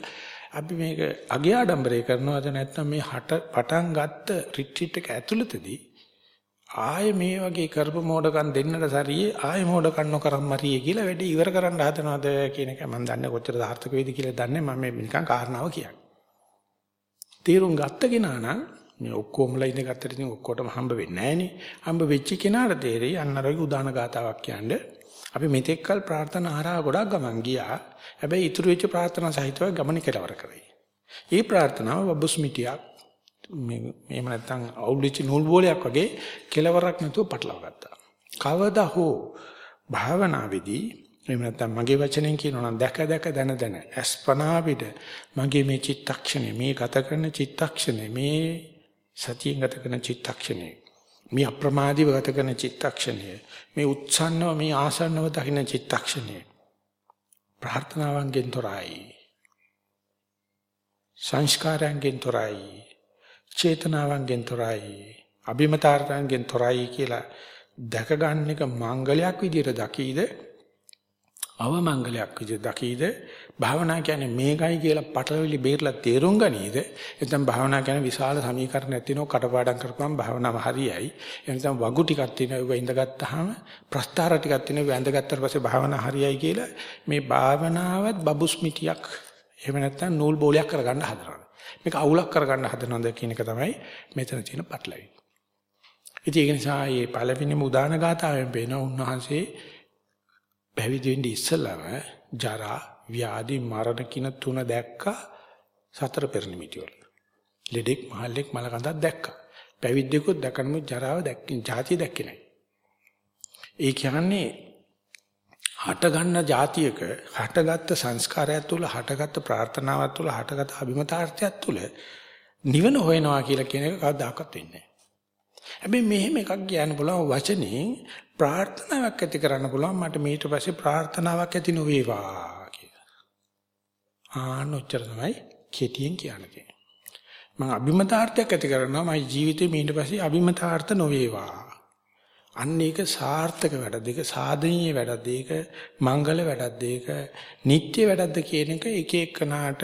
අපි මේක අගේ ආඩම්බරේ කරනවද නැත්නම් මේ හට පටන් ගත්ත රිට්‍රීට් එක ඇතුළතදී ආයේ මේ වගේ කරපු මෝඩකම් දෙන්නට සරියේ ආයේ මෝඩකම් නොකරම් මරියේ කියලා වැඩි ඉවර කරන්න හදනවද කියන එක මම දන්නේ කොච්චර සාර්ථක වේද කියලා දන්නේ මම මේ නිකන් කාරණාව කියන්නේ. තීරුම් ගත්ත කෙනා නම් මේ ඔක්කොමලා ඉඳ ගත්තට ඉතින් ඔක්කොටම හම්බ වෙන්නේ නැහනේ. හම්බ වෙච්ච කෙනාට තේරෙයි අන්නරගේ උදාන ගාතාවක් කියන්නේ. අපි මෙතෙක්කල් ප්‍රාර්ථනා හරහා ගොඩක් ගමන් ගියා. හැබැයි ඉතුරු වෙච්ච ප්‍රාර්ථනා සහිතව ගමන කෙලවර කරේ. මේ ප්‍රාර්ථනාව බබුස්මිටියක් මේ එහෙම නැත්නම් අවුල්ලිච්ච නූල් බෝලයක් වගේ කෙලවරක් නැතුව පටලවා ගත්තා. කවදා හෝ භාවනාවේදී එහෙම නැත්නම් මගේ වචනෙන් කියනවා නම් දැක දැක දන දන අස්පනා පිට මගේ මේ චිත්තක්ෂණය මේ ගත කරන චිත්තක්ෂණය මේ සතියෙන් ගත කරන චිත්තක්ෂණය. මේ අප්‍රමාදීව ගත කරන චිත්තක්ෂණය. මේ උත්සන්නව මේ ආසන්නව දකින්න චිත්තක්ෂණය. ප්‍රාර්ථනාවන්ගෙන් තොරයි. සංස්කාරයන්ගෙන් තොරයි. චේතනාවන්ගෙන් තොරයි. අභිමතාර්ථයන්ගෙන් තොරයි කියලා දැක ගන්න එක මංගලයක් විදිහට දකීද? අවමංගලයක් විදිහට දකීද? භාවනා කියන්නේ මේකයි කියලා පටලවිලි බේරලා තේරුම් ගනීද? එතෙන් භාවනා කියන්නේ විශාල සමීකරණයක් තියෙනවා කටපාඩම් කරපුවම භාවනාව හරියයි. එනිසා වගු ටිකක් තියෙනවා. ඒක ඉඳගත්තාම ප්‍රස්තාර ටිකක් තියෙනවා. වැඳගත්තට පස්සේ භාවනා හරියයි කියලා මේ භාවනාවත් බබුස් මිටියක් එහෙම නැත්නම් නූල් බෝලයක් කරගන්න හදනවා. මේක අවුලක් කරගන්න හදනවද කියන එක තමයි මෙතන තියෙන පටලවිලි. ඉතින් ඒක නිසා මේ පළවෙනිම උදාන ගාතාවෙන් පේන උන්වහන්සේ පැවිදි වෙන්න ඉස්සෙල්ලාම ජරා, ව්‍යාධි, මරණ කියන තුන දැක්කා සතර පෙර නිමිති වල. ලෙඩෙක්, මහල්ලෙක්, මලකඳක් දැක්කා. පැවිද්දෙකුත් දැකනම ජරාව දැක්කේ, ජාතිය දැක්කේ නැහැ. ඒ කියන්නේ හට ගන්න જાතියක හටගත්තු සංස්කාරයත් තුළ හටගත්තු ප්‍රාර්ථනාවත් තුළ හටගත්තු අභිමතාර්ථයත් තුළ නිවන හොයනවා කියලා කියන එක කවදාකවත් වෙන්නේ නැහැ. හැබැයි මෙහෙම එකක් කියන්න පුළුවන් වචනේ ප්‍රාර්ථනාවක් ඇති කරන්න පුළුවන් මට ඊට පස්සේ ප්‍රාර්ථනාවක් ඇති නොවේවා කියලා. ආනොච්චර තමයි කෙටියෙන් කියන්නේ. මම අභිමතාර්ථයක් ඇති කරනවා මගේ ජීවිතේ ඊට පස්සේ අභිමතාර්ථ නොවේවා. අන්න ඒක සාර්ථක වැඩක් දෙක සාධනීය වැඩක් දෙක මංගල වැඩක් දෙක නිත්‍ය වැඩක්ද කියන එක එක එකනාට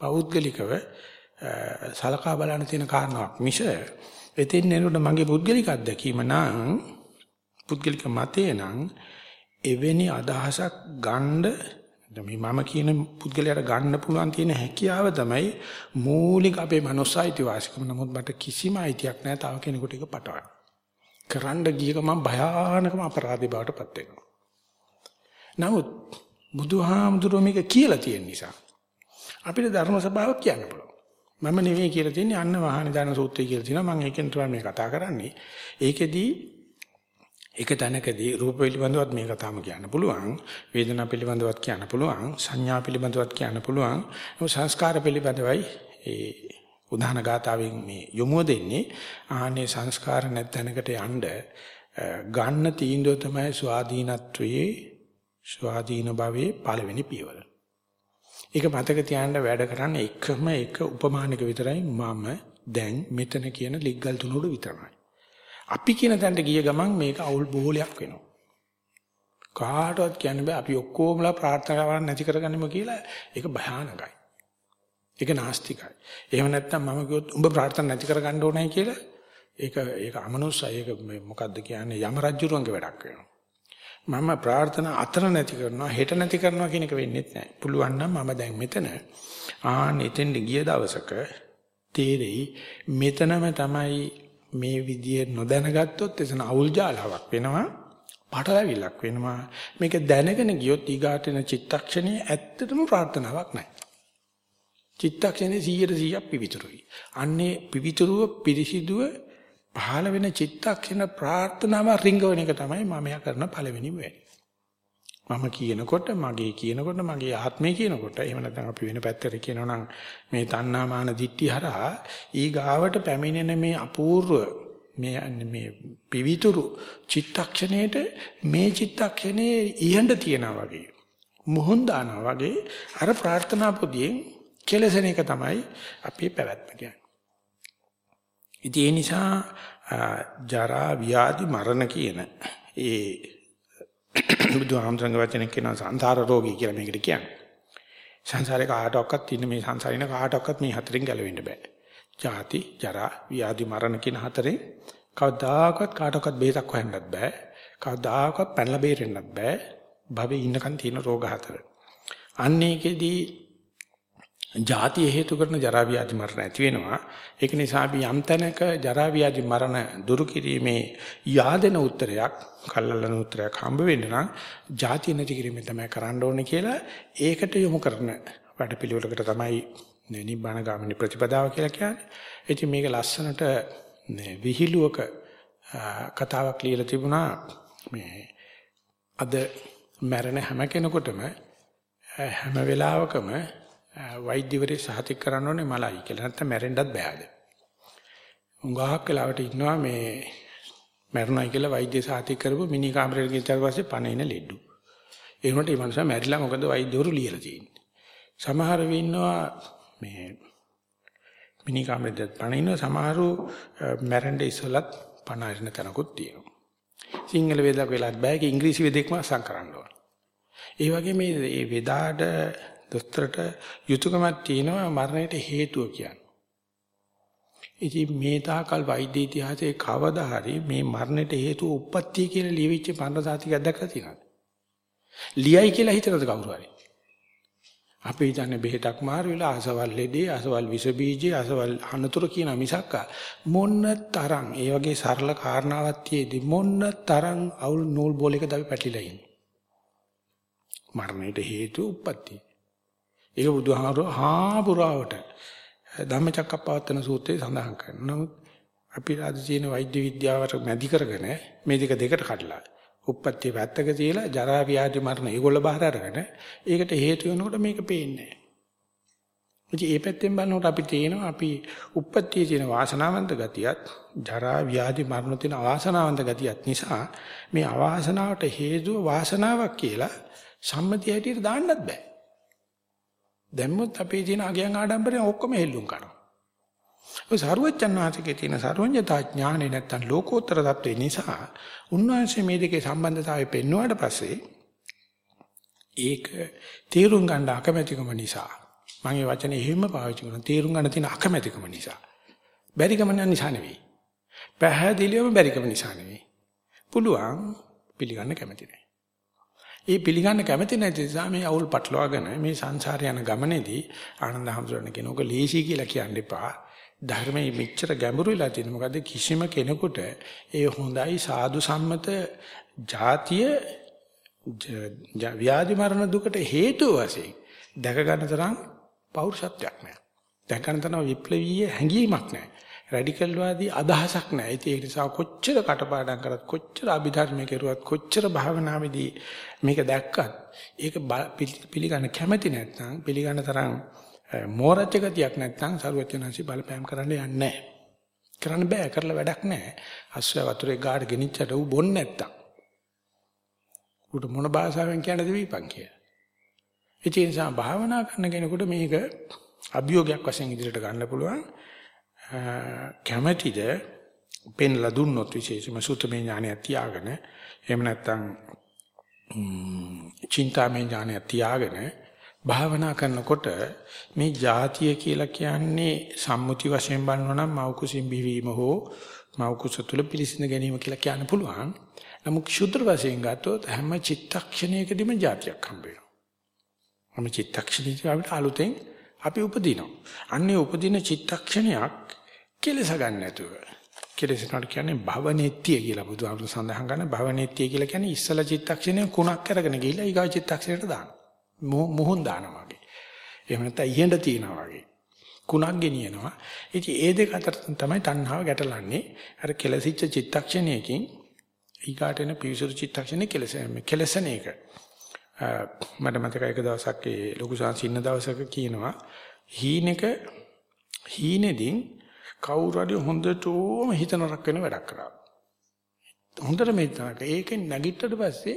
පෞද්ගලිකව සලකා බලන්න තියෙන කාරණාවක් මිස එතෙන් එනකොට මගේ පුද්ගලික අත්දැකීම නම් පුද්ගලික මතේ නම් එවැනි අදහසක් ගන්න මේ මම කියන පුද්ගලයාට ගන්න පුළුවන් තියෙන හැකියාව තමයි මූලික අපේ මනෝසයිති වාසිකම. නමුත් මට කිසිම අයිතියක් නැහැ තව කෙනෙකුට ඒක පටවන්න. කරන්න ගියක මම භයානකම අපරාධී බවට පත් වෙනවා. නමුත් බුදුහාමුදුරුවෝ මේක කියලා තියෙන නිසා අපිට ධර්ම සභාවක් කියන්න පුළුවන්. මම නෙවෙයි කියලා තියෙන්නේ අන්න වාහන දාන සූත්‍රය කියලා තියෙනවා මම ඒකෙන් තමයි මේ කතා කරන්නේ ඒකෙදී එක තැනකදී රූප පිළිබඳවත් මේ කතාවම කියන්න පුළුවන් වේදනා පිළිබඳවත් කියන්න පුළුවන් සංඥා පිළිබඳවත් කියන්න පුළුවන් සංස්කාර පිළිබඳවයි ඒ උදාහරණ ගාතාවෙන් මේ යොමුව දෙන්නේ ආහනේ සංස්කාර නැත්ැනකට යන්න ගන්න තීන්දුව තමයි ස්වාධීනත්වයේ ස්වාධීන භවයේ පළවෙනි පියවර. ඒක මතක තියාගන්න වැඩ කරන්න එකම එක උපමානක විතරයි මම දැන් මෙතන කියන ලිග්ගල් තුනට විතරයි. අපි කියන තැනට ගිය ගමන් මේක අවුල් බෝලයක් වෙනවා. කාටවත් කියන්න බෑ අපි ඔක්කොමලා ප්‍රාර්ථනාවක් නැති කරගන්නම කියලා ඒක භයානකයි. ඒක නාස්තිකයි. එහෙම නැත්නම් මම කිව්වොත් උඹ ප්‍රාර්ථනා නැති කරගන්න ඕනයි කියලා ඒක ඒක අමනුස්සයි. ඒක මොකද්ද කියන්නේ යම රජුරුවන්ගේ වැඩක් වෙනවා. මම ප්‍රාර්ථනා අතර නැති කරනවා හෙට නැති කරනවා කියන එක වෙන්නේ නැහැ. පුළුවන් නම් මම දැන් මෙතන ආන් එතෙන් ගිය දවසක තේරෙයි මෙතනම තමයි මේ විදිය නොදැනගත්තොත් එතන අවුල් ජාලාවක් වෙනවා. පටලැවිල්ලක් වෙනවා. මේක දැනගෙන ගියොත් ඊගාටෙන චිත්තක්ෂණයේ ඇත්තටම ප්‍රාර්ථනාවක් නැහැ. චිත්තක්ෂණේ 100% පිවිතුරුයි. අන්නේ පිවිතුරුව පිරිසිදුව පහළ වෙන චිත්තක්ෂණ ප්‍රාර්ථනාව රිංගවන එක තමයි මම යා කරන පළවෙනිම වැඩේ. මම කියනකොට මගේ කියනකොට මගේ ආත්මය කියනකොට එහෙම නැත්නම් අපි වෙන පැත්තට කියනවා නම් මේ තණ්හාමාන දිට්ටි හරහා ඊ ගාවට පැමිණෙන මේ අපූර්ව මේ මේ පිවිතුරු චිත්තක්ෂණයට මේ චිත්තක්ෂණේ ඉහඳ තියනා වගේ මොහොන් දානවා වගේ අර ප්‍රාර්ථනා පොදියෙන් කෙලසෙන එක තමයි අපේ පැවැත්ම කියන්නේ. ඉතින් ඒ නිසා ජරා ව්‍යාධි මරණ කියන ඒ බුදුහාමසංග වචනේ කියන සංසාර රෝගී කියලා මේකට කියන්නේ. සංසාරේ කාටවත් ඉන්න මේ සංසාරින කාටවත් මේ හතරෙන් ගැලවෙන්න බෑ. ජාති, ජරා, ව්‍යාධි, මරණ කියන හතරේ කවදාකවත් කාටවත් බේතක් හොයන්නත් බෑ. කවදාකවත් පැනලා බේරෙන්නත් බෑ. භවෙ ඉන්නකන් තියෙන රෝග හතර. අන්න ඒකෙදී ජාතිය හේතු කරන ජරා ව්‍යාධි මරණ ඇති වෙනවා. ඒක නිසා අපි යම් තැනක ජරා ව්‍යාධි මරණ දුරු කිරීමේ yaadena උත්තරයක්, කල්ලලන උත්තරයක් හම්බ වෙන්න නම් ජාතිය නැති කිරීම තමයි කරන්න ඕනේ කියලා ඒකට යොමු කරන වැඩපිළිවෙලකට තමයි නිබ්බාන ගාමිනී ප්‍රතිපදාව කියලා කියන්නේ. ඉතින් මේක ලස්සනට විහිළුවක කතාවක් ලියලා තිබුණා මේ අද මැරෙන හැම කෙනෙකුටම හැම වෙලාවකම වෛද්‍යවරේ සහතික කරන්න ඕනේ මලයි කියලා. නැත්නම් මැරෙන්නත් බෑද. උඟාක් වෙලාවට ඉන්නවා මේ මැරුණයි කියලා වෛද්‍ය සහතික කරපු මිනි කාමරේට ගිහින් පස්සේ පණින ලෙඩු. ඒ වුණාට මේ මනුස්සයා මැරිලා මොකද වෛද්‍යවරු ලියලා තියෙන්නේ. සමහර වෙන්නවා මේ මිනි කාමරේට පණින සමහරු මැරෙන්න ඉස්සලත් පණ අරින තැනකුත් තියෙනවා. සිංහල වේදක් වෙලත් බෑ ඒක ඉංග්‍රීසි වේදෙක්ම අසං කරන්න ඕන. ඒ වගේ මේ මේ වේදාට දොස්තරට යුතුයකමක් තියෙනවා මරණයට හේතුව කියන්නේ. ඉතින් මේ තාකල් වෛද්‍ය ඉතිහාසයේ කවදා හරි මේ මරණයට හේතුව උප්පත්තිය කියලා ලියවිච්ච පඬසාතිකයක් දැක්කලා තියෙනවද? ලියයි කියලා හිතනද කවුරු හරි? අපි හිතන්නේ බෙහෙතක් මාරු වෙලා අසවල් ලෙඩේ අසවල් විස බීජේ අසවල් අනතුරු කියන මිසක්ක මොන්න තරම් ඒ වගේ සරල කාරණාවක් තියේදී මොන්න තරම් අවුල් නූල් බෝලයකද අපි පැටලිලා ඉන්නේ මරණයට හේතු උප්පත්තිය ඒක බුදුහාමරෝ හාපුරාවට ධම්මචක්කප්පවත්තන සූත්‍රයේ සඳහන් කරනවා. නමුත් අපි අද තියෙන වෛද්‍ය විද්‍යාවට මැදි කරගෙන මේ දෙක දෙකට කඩලා උප්පත්ති පැත්තක තියලා ජරා ව්‍යාධි මරණ ඒගොල්ල බාහිර අරගෙන ඒකට හේතු වෙනකොට මේක පේන්නේ නැහැ. ඒ පැත්තෙන් බලනකොට අපි තේනවා අපි උප්පත්තියේ තියෙන වාසනාවන්ත ගතියත් ජරා ව්‍යාධි මරණ තියෙන අවාසනාවන්ත ගතියත් නිසා මේ අවාසනාවට හේතුව වාසනාවක් කියලා සම්මතිය හැටියට දාන්නත් බෑ. දැම්මොත් අපේ තියෙන අගයන් ආඩම්බරෙන් ඔක්කොම හෙල්ලුම් කරනවා. ඔය සරුවච්චන්වාසිකේ තියෙන සරුවඤ්ඤතා ඥානෙ නැත්තම් ලෝකෝත්තර தත්වේ නිසා උන්වහන්සේ මේ දෙකේ සම්බන්ධතාවය පෙන්වුවාට පස්සේ ඒක තීරුම් ගන්න අකමැතිකම නිසා මම මේ වචනේ එහෙම පාවිච්චි කරනවා තීරුම් ගන්න තියෙන අකමැතිකම නිසා. බැරිකම නිසා නෙවෙයි. පැහැදිලිවම බැරිකම නිසා නෙවෙයි. පුළුවන් පිළිගන්න කැමති නැහැ. ඒ පිළිගන්න කැමති නැති නිසා මේ අවුල් පටලවාගෙන මේ සංසාරය යන ගමනේදී ආනන්ද හැමසොරණ කෙනෙකුට ලේසි කියලා කියන්න එපා. ධර්මයේ මෙච්චර ගැඹුරු වෙලා තියෙන මොකද කිසිම කෙනෙකුට ඒ හොඳයි සාදු සම්මත જાතිය ව්‍යාධි මරණ දුකට හේතු වශයෙන් දැක ගන්න තරම් පෞරුෂත්වයක් නැහැ. දැක ගන්න තරම් විප්ලවීය හැඟීමක් නැහැ. රැඩිකල් වාදී අදහසක් නැහැ. ඒක නිසා කොච්චර කටපාඩම් කරත් කොච්චර අභිධර්ම කෙරුවත් කොච්චර භාවනාවේදී මේක දැක්කත් ඒක පිළිගන්න කැමති නැත්නම් පිළිගන්න තරම් මෝරච්ච ගතියක් නැත්නම් සරුවචනansi බලපෑම් කරන්න යන්නේ නැහැ. කරන්න බෑ කරලා වැඩක් නැහැ. අස්වැ වතුරේ ගාඩ ගෙනිච්චට ඌ බොන්නේ නැත්තම්. උට මොන භාෂාවෙන් කියන්නද දීපන් කියලා. ඒ නිසා භාවනා කරන කෙනෙකුට මේක අභියෝගයක් වශයෙන් ඉදිරියට ගන්න පුළුවන්. කැමැතිද පෙන්ලා දුන්නොත් විශේෂම සුතමේ ඥානය තියාගෙන එහෙම නැත්නම් චින්තාමය ඥානය තියාගෙන භාවනා කරනකොට මේ જાතිය කියලා කියන්නේ සම්මුති වශයෙන් බලනවා නම් මෞකුසින් බිවීම හෝ මෞකුස තුල පිළිසිඳ ගැනීම කියලා කියන්න පුළුවන්. නමුත් ක්ෂුද්‍ර වශයෙන් ගත්තොත් හැම චිත්තක්ෂණයකදීම જાතියක් හම්බ වෙනවා. හැම චිත්තක්ෂණයකදී අපිට අලුතෙන් අපි උපදිනවා. අන්නේ උපදින චිත්තක්ෂණයක් කෙලස ගන්න නැතුව. කෙලසනට කියන්නේ භවනෙත්‍ය කියලා බුදුහාමුදුරු සඳහන් කරන භවනෙත්‍ය කියලා කියන්නේ ඉස්සල චිත්තක්ෂණය කුණක් අරගෙන ගිහිල්ලා ඊගා චිත්තක්ෂණයට දානවා. මොහොන් දානවා වගේ. එහෙම නැත්නම් ඉහෙඳ තියනවා වගේ. කුණක් ගෙනියනවා. ඉතින් ඒ දෙක අතර තමයි තණ්හාව ගැටලන්නේ. අර කෙලසිච්ච චිත්තක්ෂණයකින් ඊගාට එන පිවිසුරු චිත්තක්ෂණේ කෙලසෙන්නේ. කෙලසන එක. මට මතකයි එක දවසක් ඒ ලොකු සංසින්න දවසක කියනවා හීනෙක හීනෙදින් කවුරු හරි හොඳටම හිතනරක් වෙන වැඩක් කරා. හොඳට මෙතනක ඒකෙන් නැගිට්ටට පස්සේ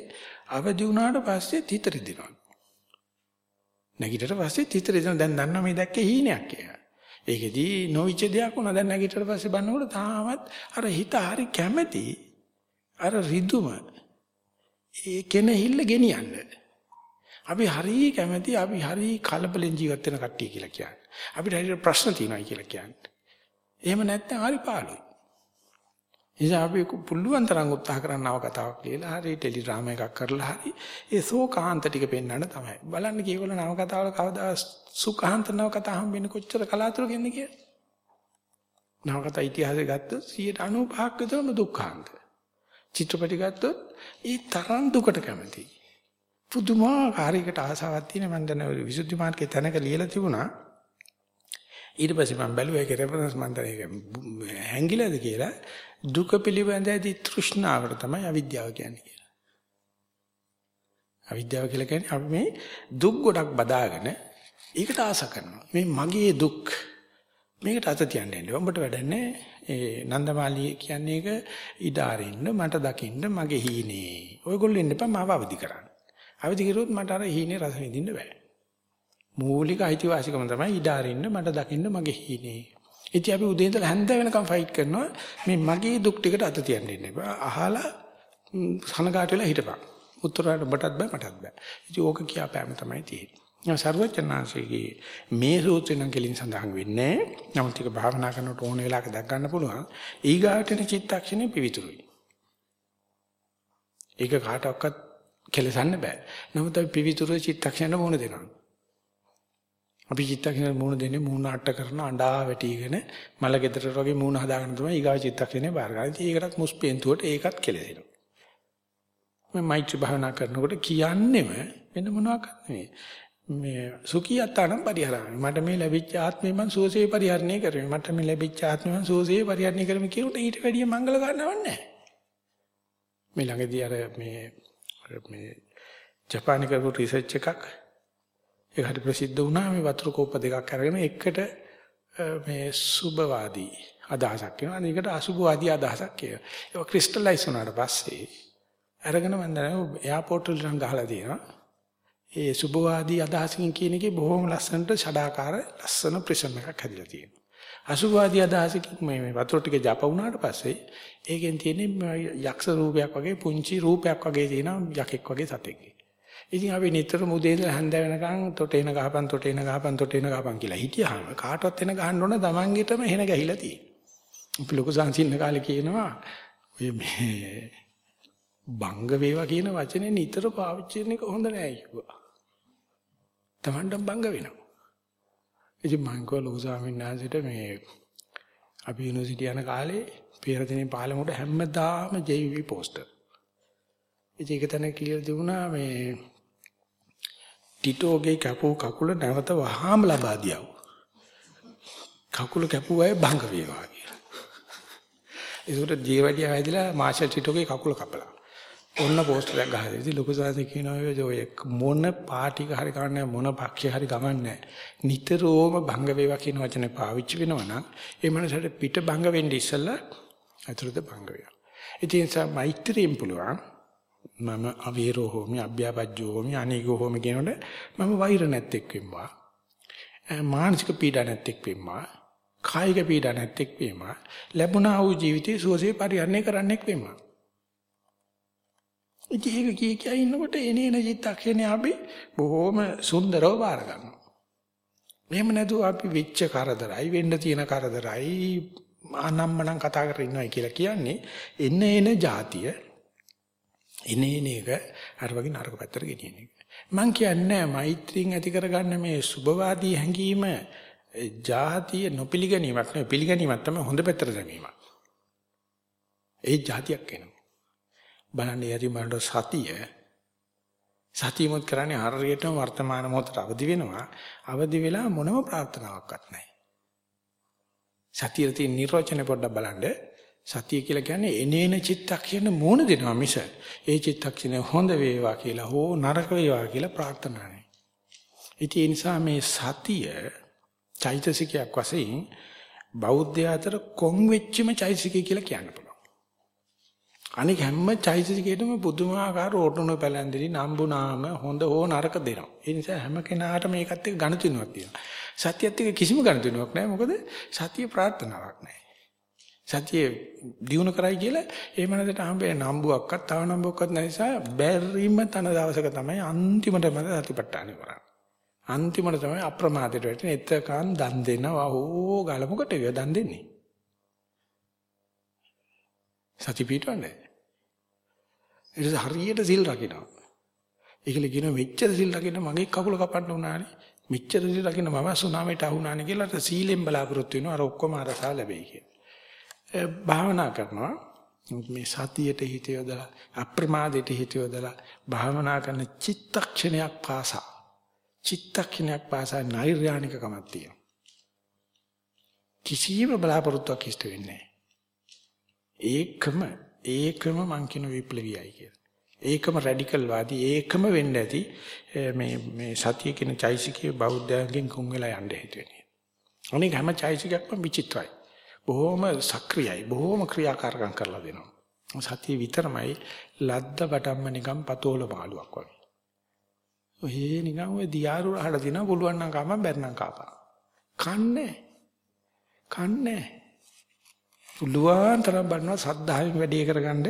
අවදි වුණාට පස්සේ හිත රිදෙනවා. නැගිටට පස්සේ හිත රිදෙනවා දැන් දන්නවා මේ දැක්කේ හීනයක් කියලා. ඒකෙදී නොවිච්ච දෙයක් වුණා දැන් නැගිටට පස්සේ බලනකොට තාමත් අර හිත හරි කැමැති අර රිදුම ඒ කෙනෙහිල්ල ගෙනියන්නේ අපි හරි කැමැති අපි හරි කලබලෙන් ජීවත් වෙන කට්ටිය කියලා කියන්නේ. අපිට හරියට ප්‍රශ්න තියෙනවා කියලා කියන්නේ. එහෙම නැත්නම් හරි පාළුයි. ඉතින් අපි පුළුවන් තරම් උත්සාහ කරන නව කතාවක් ලියලා හරි ටෙලිග්‍රාම එකක් කරලා හරි ඒ සෝකාන්ත ටික පෙන්වන්න තමයි. බලන්න කීවල නව කතාවල කවදා සුඛාන්ත නව කතා හම්බෙන්නේ කොච්චර කලාතුරකින්ද කියලා. නව කතා ඉතිහාසය ගත්තොත් 95ක් විතරම දුක්ඛාන්ත. චිත්‍රපටි ගත්තොත් ඒ තරම් දුකට කැමතියි. පුදුමාකාරයකට ආසාවක් තියෙන මම දැන් විසුද්ධි මාර්ගයේ තැනක ලියලා තිබුණා. ඊට පස්සේ මම බැලුවා ඒක රෙෆරන්ස් මම දැන් ඒක හැංගිලාද කියලා දුක පිළිබඳ ඇති තෘෂ්ණාවට තමයි අවිද්‍යාව කියන්නේ කියලා. අවිද්‍යාව කියලා කියන්නේ අපි මේ දුක් ගොඩක් බදාගෙන ඒකට ආස කරනවා. මේ මගේ දුක් මේකට අත තියන්න එන්නේ. උඹට වැඩන්නේ ඒ නන්දමාලී කියන්නේ ඒක ඉදාරින්න මට දකින්න මගේ හීනේ. ඔයගොල්ලෝ ඉන්න එපා මාව අවදි කරන්න. අවදි කරුවොත් මට අර හීනේ රස විඳින්න බෑ. මූලික අයිතිවාසිකම තමයි ඉඩ අරින්න මට දකින්න මගේ හීනේ. ඉතින් අපි උදේ ඉඳලා හැන්ද වෙනකම් ෆයිට් කරනවා මේ මගේ දුක් ටිකට අත තියන්න ඉන්න එපා. අහලා සනගාට වෙලා හිටපන්. උත්තරයට ඔබටත් බෑ මටත් බෑ. ඉතින් ඕක කියාපෑම තමයි තියෙන්නේ. සර්වචනාංශයේ මේ සූත්‍රය නම් කෙලින් සඳහන් වෙන්නේ නමුත් ඒක භාවනා කරනකොට ඕන වෙලාවක දක් ගන්න පුළුවන් ඊගාටන චිත්තක්ෂණේ පිවිතුරුයි ඒක කාටවත් කෙලසන්න බෑ. නමුත් අපි පිවිතුරු චිත්තක්ෂණ මොන දෙනවා. අපි චිත්තක්ෂණ මොන දෙන්නේ මූණ අට්ට කරන අඬා වැටිගෙන මල ගෙදර වගේ මූණ හදාගෙන තමයි ඊගා චිත්තක්ෂණේ බාර ගන්න. ඒකටත් මුස්පේන්තුවට ඒකත් කෙලෙනවා. මම මෛත්‍රී භාවනා කරනකොට කියන්නෙම වෙන මොනවාක් නෙමෙයි. මේ සුඛියත්තානම් පරිහරණය. මට මේ ලැබිච්ච ආත්මේ මං සුවසේ පරිහරණය කරමි. මට මේ ලැබිච්ච ආත්මේ මං සුවසේ පරිහරණය කරමි කියනකොට ඊට වැඩිය මංගල ගන්නවක් නැහැ. මේ ළඟදී අර මේ මේ ජපානයේ කරපු රිසර්ච් එකක් ඒක හරි ප්‍රසිද්ධ වුණා. මේ වතුර කෝප්ප දෙකක් අරගෙන එකට මේ සුභවාදී අදහසක් කියනවා අනිකට අසුභවාදී අදහසක් කියනවා. ඒක ක්‍රිස්ටලයිස් වුණාට පස්සේ අරගෙන මම දැන් එයාපෝට් වල නම් ගහලා තියෙනවා. ඒ සුභවාදී අදහසකින් කියන එකේ බොහොම ලස්සනට ෂඩාකාර ලස්සන ප්‍රිසම් එකක් හැදිලා තියෙනවා. අසුභවාදී අදහසකින් මේ මේ වතුර ටික ජප වුණාට පස්සේ ඒකෙන් තියෙන්නේ යක්ෂ රූපයක් වගේ පුංචි රූපයක් වගේ තියෙනවා යකෙක් වගේ සතෙක්. ඉතින් අපි නිතර මුදේ ඉඳලා හැන්ද වෙනකන් තොට එන ගහපන් තොට එන ගහපන් තොට එන ගහපන් කියලා හිටියාම කාටවත් එන ගහන්න ඕන තමන්ගෙටම එහෙන ගහිලා තියෙනවා. අපි ලොකු සංසින්න කාලේ කියනවා ඔය මේ බංග වේවා කියන වචනේ නිතර පාවිච්චි කරන එක හොඳ නෑ කිව්වා. තමන්ටම බංග වෙනවා. ඉතින් මම කිව්වා ලොකු ස්වාමීන් වහන්සේට මේ අපි යුනිවර්සිටි යන කාලේ පෙරදිනේ පාලමුඩ හැමදාම JV පෝස්ටර්. ඉතින් ඒක තන කියලා දුණා මේ ටිටෝගේ කැපූ කකුල නැවත වහාම ලබා දියව. කකුල කැපුව අය භංග වේවා කියලා. ඒකට ජීවඩිය වැදිලා මාෂල් ටිටෝගේ කකුල කපලා. ඔන්න පෝස්ටරයක් ගහලා ඉතින් ලොකු සාසි කියනවා ඔය මොන පාටික හරි කන්නේ මොන පක්ෂේ හරි ගමන්නේ නිතරම භංග වේවා කියන වචනේ පාවිච්චි වෙනවා නම් ඒ මනසට පිට භංග වෙන්න ඉස්සෙල්ලා අතුරුද භංග වෙනවා. ඉතින් මෛත්‍රියෙන් පුළුවන් මම අවීරෝ හෝමි අභ්‍යාපජ්ජෝ හෝමි අනීගෝ හෝමි කියනකොට මම වෛර නැත්තේක් වෙම්වා. මානසික පීඩා නැත්තේක් වෙම්වා. කායික පීඩා නැත්තේක් වෙම්වා. ලැබුණා වූ ජීවිතේ සුවසේ පරිහරණය කරන්නෙක් වෙම්වා. ඉතින් ඒක කී කිය ඉන්නකොට එනේන චිත්තක්ෂණේ අපි බොහොම සුන්දරව බාර ගන්නවා. එහෙම නැතුව අපි වෙච්ච කරදරයි වෙන්න තියෙන කරදරයි ආනම්මනම් කතා කරගෙන ඉන්නවයි කියලා කියන්නේ එන එන જાතිය එන එන එක අර වගේ නරක පැත්තට ගෙනියන එක. මං කියන්නේ මෛත්‍රියෙන් ඇති කරගන්න මේ සුභවාදී හැඟීම જાතිය නොපිළිගැනීමක් නෙවෙයි පිළිගැනීමක් තමයි හොඳ පැත්තට දැමීමක්. ඒ જાතියක් වෙනවා. බලන්න යටි මරණ සතිය සතියමුත් කරන්නේ හරියටම වර්තමාන මොහොතට අවදි වෙනවා. අවදි වෙලා මොනම ප්‍රාර්ථනාවක්වත් නැහැ. සතියේ තියෙන නිර්වචන පොඩ්ඩක් බලන්න. සතිය කියලා කියන්නේ එනේන චිත්තක්ෂණ මූණ දෙනවා මිස ඒ චිත්තක්ෂණ හොඳ වේවා කියලා හෝ නරක වේවා කියලා ප්‍රාර්ථනා නැහැ. ඉතින් ඒ නිසා මේ සතිය චෛතසිකයක් වශයෙන් බෞද්ධ අතර කොන් වෙච්චම චෛතසිකය කියලා කියන්න පුළුවන්. අනික හැම චෛතසිකයකටම පුදුමාකාර ඕටුණු පැලැන්දිලි නම්බුනාම හොඳ හෝ නරක දෙනවා. ඒ නිසා හැම කෙනාටම මේකත් එක්ක ගණතුණුවක් තියෙනවා. සතියත් එක්ක කිසිම ගණතුණුවක් නැහැ. මොකද සතිය ප්‍රාර්ථනාවක් නැහැ. සතිය දිනු කරයි කියලා ඒ මනසට හම්බෙන්නේ නම්බුවක්වත් තව නම්බුවක්වත් නැති නිසා බැරිම තන දවසක තමයි අන්තිමට මම සතිපට්ඨානෙ කරන්නේ. අන්තිමට තමයි අප්‍රමාදයට වැටෙන්නේ. එතකන් දන් දෙනවා. ඕ ගලමුකට විය දන් දෙන්නේ. සති පිටවන්නේ. ඒක හරියට සිල් රකින්නවා. ඒකල කියන මෙච්චර සිල් රකින්න මගේ කකුල කපන්න උනානේ. මෙච්චර සිල් රකින්න මම සුනාමයට අහුණානේ කියලා සීලෙන් බලාපොරොත්තු වෙනවා. අර ඔක්කොම අරසා ලැබෙයි කියලා. භාවනා කරනවා. මේ සතියට හිත යොදලා අප්‍රමාදයට හිත යොදලා භාවනා කරන චිත්තක්ෂණයක් පාසා චිත්තක්ෂණයක් පාසා නෛර්යානිකකමක් තියෙනවා. කිසියම් බලාපොරොත්තුවක් ඉෂ්ට වෙන්නේ නැහැ. ඒකම ඒකම මං කියන විප්ලවීයයි කියලා. ඒකම රැඩිකල් වාදී ඒකම වෙන්න ඇති මේ මේ සතිය කියන චෛසිකයේ බෞද්ධයන්ගෙන් කුම් වෙලා යන්න හේතු වෙන්නේ. අනික හැම චෛසිකයක්ම විචිත්‍රයි. බොහොම සක්‍රියයි. බොහොම ක්‍රියාකාරකම් කරලා දෙනවා. සතිය විතරමයි ලද්ද වටම්ම නිකන් පතෝල මාළුවක් වගේ. ඔය නිකන් ඔය දියාරු රහට දිනා පුළුවන් නම් කම බැරනම් කාපා. කන්නේ. කන්නේ. පුළුවන් තරම් බලනවා සද්ධායෙන් වැඩි කරගන්න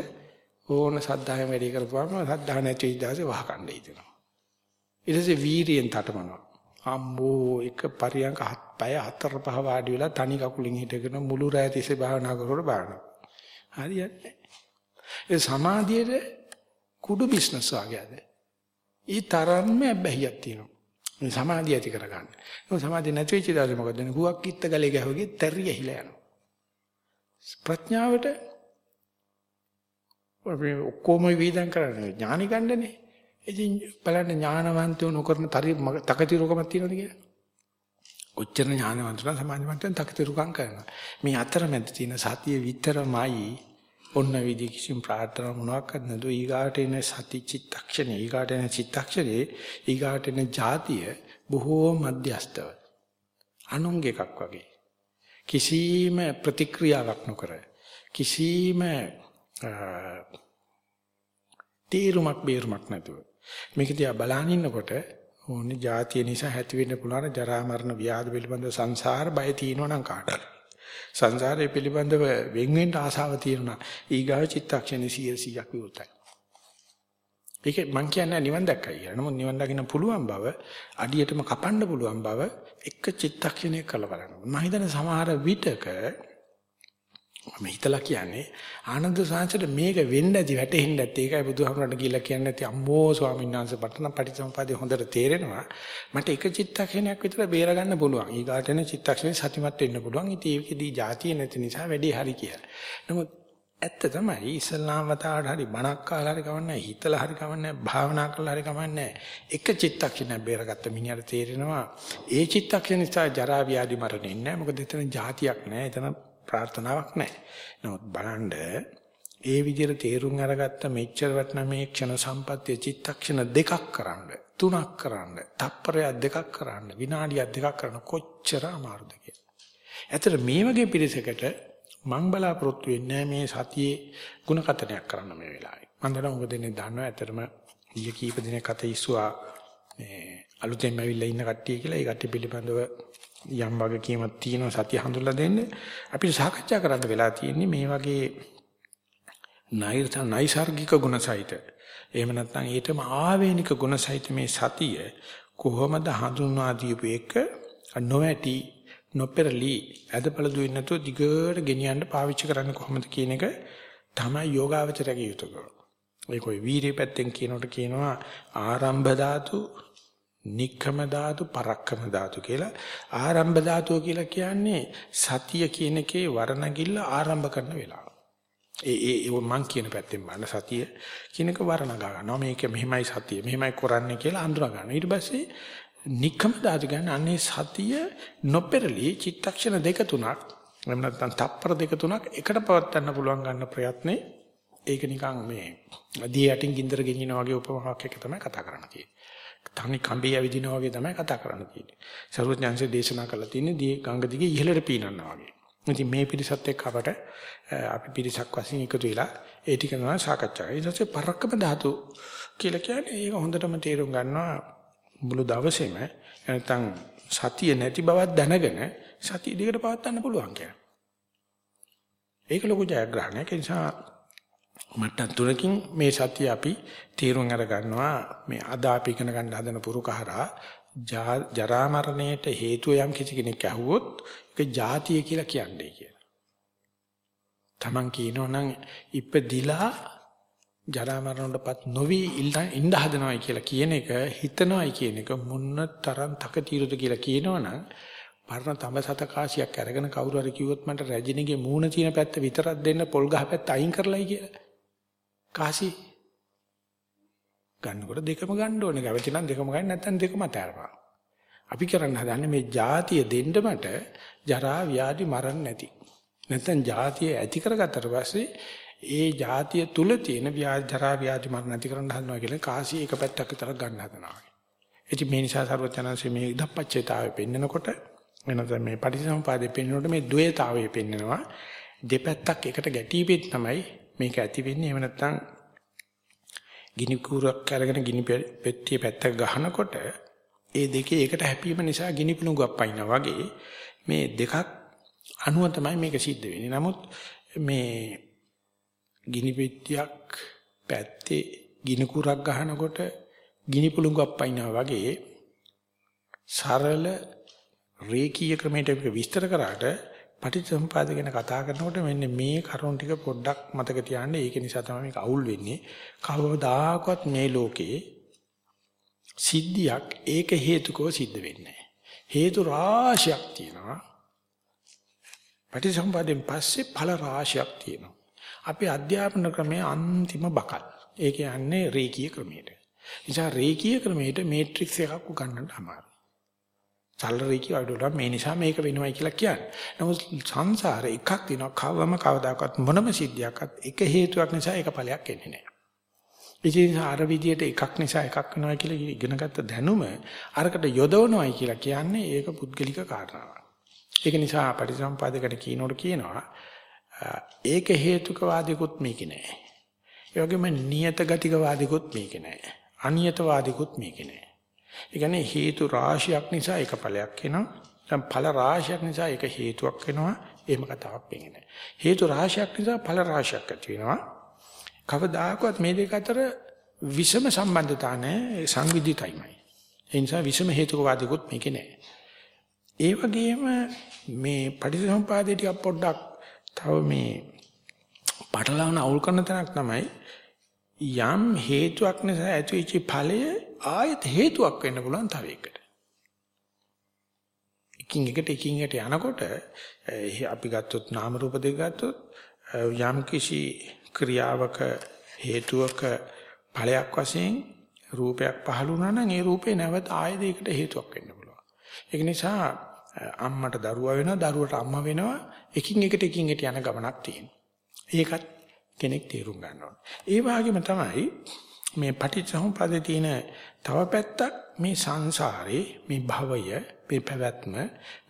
ඕන සද්ධායෙන් වැඩි කරපුවාම සද්ධා නැති ඉඳාසේ වහකණ්ඩ හිතෙනවා. ඊට පස්සේ වීරියෙන් තටමනවා. අම්බෝ එක පරියන්ක හත් පය හතර පහ වාඩි වෙලා තනි කකුලින් හිටගෙන මුළු රැය තිස්සේ භාවනා කරනකොට බලනවා. හරියන්නේ ඒ සමාධියේ කුඩු බිස්නස් වගේද. ඊ තරම්ම බැහැියක් තියෙනවා. මේ සමාධිය ඇති කරගන්න. ඒ සමාධිය නැති වෙච්ච දාසේ මොකද වෙන්නේ? හුවක් කිත්ත ගලේ ගැහුවගේ තැරියහිලා යනවා. ප්‍රඥාවට අපි ඔක්කොම වේදම් කරන්නේ ඥානි ගන්නනේ. ඉතින් බලන්න ඥානවන්තයෝ නොකරන තකතිරුකමක් තියෙනවද කියලා. කොච්චර ඥානවන්තලා සමාජවන්තයන් තකතිරුකම් කරනවා. මේ අතරමැද තියෙන සතිය විතරමයි ඔන්න විදි කිසිම ප්‍රාර්ථනා මොනවාක්වත් නැතු ඊගාට එන සති චිත්තක්ෂණේ ඊගාට එන චිත්තක්ෂණේ ඊගාට එන જાතිය බොහෝ මධ්‍යස්තව අනුංග එකක් වගේ කිසිම ප්‍රතික්‍රියාවක් නොකර කිසිම තීරුමක් බේරුමක් නැතුව මේක දිහා බලන ඉන්නකොට ඕනේ જાතිය නිසා ඇති වෙන්න පුළුවන් ජරා මරණ ව්‍යාධි පිළිබඳ සංසාර බය තියෙනවා නම් කාටද සංසාරය පිළිබඳව වෙන් වෙන්න ආසාව තියෙනවා ඊගාව චිත්තක්ෂණ 100ක් විවෘතයි ඒක මං කියන්නේ නිවන් දැක්කයි කියලා. නමුත් නිවන් දකින්න පුළුවන් බව අඩියටම කපන්න පුළුවන් බව එක චිත්තක්ෂණයක කළ බලන්න. මම හිතන්නේ සමහර විටක මම හිතලා කියන්නේ ආනන්ද සාංශයට මේක වෙන්න ඇති වැටෙන්න ඇති. ඒකයි බුදුහාමරට කියලා කියන්නේ නැති. අම්මෝ ස්වාමීන් වහන්සේ පටන පටිච්චසමුපාදේ හොඳට තේරෙනවා. මට එක චිත්තක්ෂණයක් විතර බේර ගන්න පුළුවන් ඊගාටන චිත්තක්ෂණේ සතිමත් වෙන්න පුළුවන්. ඉතින් ඒකෙදී જાතිය නැති නිසා වැඩි හරි කියලා. නමුත් ඇත්ත තමයි ඉස්ලාම් වතාවට හරි බණක් කාලා හරි කවන්නේ හිතලා හරි කවන්නේ භාවනා කරලා හරි කවන්නේ එක චිත්තක්ෂණයක් බේරගත්ත මිනිහට තේරෙනවා. ඒ චිත්තක්ෂණ නිසා ජරා ව්‍යාධි මරණේ නැහැ. මොකද එතන જાතියක් නැහැ. එතන ප්‍රාර්ථනාවක් නැහැ නමුත් බලන්න ඒ විදිහට තේරුම් අරගත්ත මෙච්චර වටන මේ ක්ෂණ සම්පත්‍ය චිත්තක්ෂණ දෙකක් කරන්න තුනක් කරන්න තප්පරයක් දෙකක් කරන්න විනාඩියක් දෙකක් කරන්න කොච්චර අමාරුද කියලා. ඇත්තට මේ වගේ පිරිසකට මං බලාපොරොත්තු වෙන්නේ මේ සතියේ ಗುಣකතනයක් කරන්න මේ වෙලාවේ. මම දන්නවා ඔබ දෙන්නේ දන්නවා ඇත්තටම ඊයේ කීප දිනක් අත ඉස්සුවා මේ අලුතෙන්ම ඇවිල්ලා ඉන්න කට්ටිය කියලා ඒ කට්ටිය පිළිබඳව යම් වගකීමක් තියෙනවා සතිය හඳුල්ලා දෙන්න. අපිට සාකච්ඡා කරන්න වෙලා තියෙන්නේ මේ වගේ නෛසර්ගික ගුණසහිත එහෙම නැත්නම් ඊටම ආවේනික ගුණසහිත මේ සතිය කොහොමද හඳුන්වා දීපු එක නොවැටි නොපෙරලි අදපළ දුන්නේ නැතුව දිගට ගෙනියන්න පාවිච්චි කරන්න කොහොමද කියන එක තමයි යෝගාවචරයේ යුතුයකම. ඒ කොයි වීරිය පැත්තෙන් කියනකොට කියනවා ආරම්භ ධාතු, නික්කම ධාතු, පරක්කම ධාතු කියලා. ආරම්භ ධාතුව කියලා කියන්නේ සතිය කියන එකේ වරණගිල්ල ආරම්භ කරන වෙලාව. ඒ ඒ මං කියන පැත්තෙන් බලන සතිය කියන එක වර්ණගා ගන්නවා. මේක මෙහිමයි සතිය. මෙහිමයි කරන්නේ කියලා අඳුරා ගන්නවා. ඊට පස්සේ නික්කම දාතු ගන්න අනේ සතිය නොපෙරළි චිත්තක්ෂණ දෙක තුනක් එහෙම නැත්නම් තප්පර දෙක තුනක් එකට පවත්වන්න පුළුවන් ගන්න ප්‍රයත්නේ ඒක නිකන් මේ දී යටින් ගින්දර ගෙනියනා වගේ උපමාවක් එක තමයි කතා කරන්න තියෙන්නේ. තනි කම්බේ ඇවිදිනා වගේ තමයි කතා කරන්න තියෙන්නේ. සර්වඥාන්සේ දේශනා කළා තියෙන්නේ දී ගංගා දිගේ ඉහළට පීනනවා වගේ. ඉතින් මේ පිරිසත් එක්ක අපට අපි පිරිසක් වශයෙන් එකතු වෙලා ඒ ටික කරනවා සාකච්ඡා. ඊට පස්සේ පරක්කම ධාතු කියලා කියන්නේ ඒක හොඳටම තේරුම් ගන්නවා මුළු දවසේම නැත්නම් සතිය නැති බවක් දැනගෙන සතිය දිගට පවත්වන්න පුළුවන් කියන්නේ. ඒක ලොකු ජයග්‍රහණයක්. ඒ නිසා මට්ටම් තුනකින් මේ සතිය අපි තීරුම් අර ගන්නවා මේ අද අපි ඉගෙන ගන්න හදන පුරුකහරා ජරා මරණයට හේතු යම් කිසි කෙනෙක් ඇහුවොත් ඒක ಜಾතිය කියලා කියන්නේ කියලා. Taman කියනෝනම් ඉපදිලා ජරා මරණයටපත් නොවි ඉඳ හදනවයි කියලා කියන එක හිතනවයි කියන එක මොන්න තරම් තකතිරුද කියලා කියනවනම් පරණ තඹ සත කාසියක් අරගෙන කවුරු හරි කිව්වොත් මන්ට රජිනිගේ මූණ තියෙන පැත්ත විතරක් දෙන්න පොල් ගහ පැත්ත අයින් කරලයි කියලා. කාසි ගන්නකොට දෙකම ගන්න ඕනේ. කැමති නම් දෙකම ගන්න නැත්නම් දෙකම අතාරපන්. අපි කරන්න හදන්නේ මේ જાතිය දෙන්න මට ජරා ව්‍යාධි මරණ නැති. නැත්නම් જાතිය ඇති කරගත්තට පස්සේ ඒ જાතිය තුල තියෙන ව්‍යාධි ජරා ව්‍යාධි මරණ නැති කරන්න හදනවා කියලා කාසි එක පැත්තක් විතර ගන්න හදනවා. ඉතින් මේ නිසා සර්වඥාන්සේ මේ ධප්පච්චේතාවය පෙන්නකොට එනත මේ පටිසමුපාදේ පෙන්නකොට මේ ද්වේතාවය පෙන්නනවා. දෙපැත්තක් එකට ගැටීපෙත් තමයි මේක ඇති වෙන්නේ. එහෙම නැත්නම් ගිනි කූරක් අරගෙන ගිනි පෙට්ටිය පැත්තක ගහනකොට ඒ දෙකේ එකට හැපීම නිසා ගිනි පුණුගක් පයින්නා වගේ මේ දෙකක් අනුව තමයි මේක සිද්ධ වෙන්නේ. නමුත් මේ ගිනි පෙට්ටියක් පැත්තේ ගිනි කුරක් ගහනකොට ගිනි පුළඟක් පයින්නා වගේ සරල රේකීය ක්‍රමයට විස්තර කරාට පටිච්චසමුපාද ගැන කතා කරනකොට මෙන්න මේ කරුණ ටික පොඩ්ඩක් මතක තියාගන්න. ඒක නිසා තමයි මේක අවුල් වෙන්නේ. කවදාකවත් මේ ලෝකේ සිද්ධියක් ඒක හේතුකව සිද්ධ වෙන්නේ හේතු රාශියක් තියෙනවා. පටිච්චසමුපාදයෙන් පස්සේ ඵල රාශියක් තියෙනවා. අපි අධ්‍යාපන ක්‍රමයේ අන්තිම බකල්. ඒ කියන්නේ රේකීය ක්‍රමයට. නිසා රේකීය ක්‍රමයට මේට්‍රික්ස් එකක් උගන්වන්න අමාරුයි. සරල රේඛිය අඩුවලා මේ නිසා මේක වෙනවයි කියලා කියන්නේ. නමුත් සංසාරේ එකක් තියෙනවා කවම කවදාකවත් මොනම සිද්ධියක්වත් එක හේතුවක් නිසා ඒක ඵලයක් එන්නේ නැහැ. ඉතින් අර විදියට එකක් නිසා එකක් වෙනවා කියලා ඉගෙනගත්ත දැනුම අරකට යොදවනවයි කියලා කියන්නේ ඒක පුද්ගලික කාරණාවක්. ඒක නිසා පටිසම්පාදකට කියනකොට කියනවා ඒක හේතුක වාදිකුත් මේකේ නැහැ. ඒ වගේම නියත ගතික වාදිකුත් මේකේ නැහැ. අනියත වාදිකුත් මේකේ නැහැ. ඒ කියන්නේ හේතු රාශියක් නිසා එක ඵලයක් එනවා. දැන් ඵල රාශියක් නිසා එක හේතුවක් වෙනවා. එහෙම කතාවක් වෙන්නේ හේතු රාශියක් නිසා ඵල රාශියක් ඇති වෙනවා. කවදාකවත් මේ දෙක අතර විෂම සම්බන්ධතා නැහැ. සංවිධිතයිමයි. ඒ නිසා විෂම හේතුකවාදිකුත් මේකේ නැහැ. ඒ වගේම මේ පටිච්චසමුපාදේ ටික පොඩ්ඩක් තව මේ පටලවන අවුල් කරන තැනක් තමයි යම් හේතුවක් නිසා ඇතිවෙච්ච ඵලය ආයෙත් හේතුවක් වෙන්න පුළුවන් තව එකකට. එකින් එකට එකින් එකට යනකොට අපි ගත්තොත් නාම රූප දෙක ගත්තොත් යම් කිසි ක්‍රියාවක හේතුවක ඵලයක් වශයෙන් රූපයක් පහළ වුණා නම් ඒ රූපේ නැවත ආයෙත් ඒකට හේතුවක් වෙන්න පුළුවන්. ඒක නිසා අම්මට දරුවා වෙනවා දරුවට අම්මා වෙනවා එකින් එකට එකින් එකට යන ගමනක් තියෙනවා. ඒකත් කෙනෙක් තේරුම් ගන්න ඕනේ. ඒ වගේම තමයි මේ පටිච්චසමුප්පාදේ තියෙන තව පැත්තක් මේ සංසාරේ මේ භවය මේ පැවැත්ම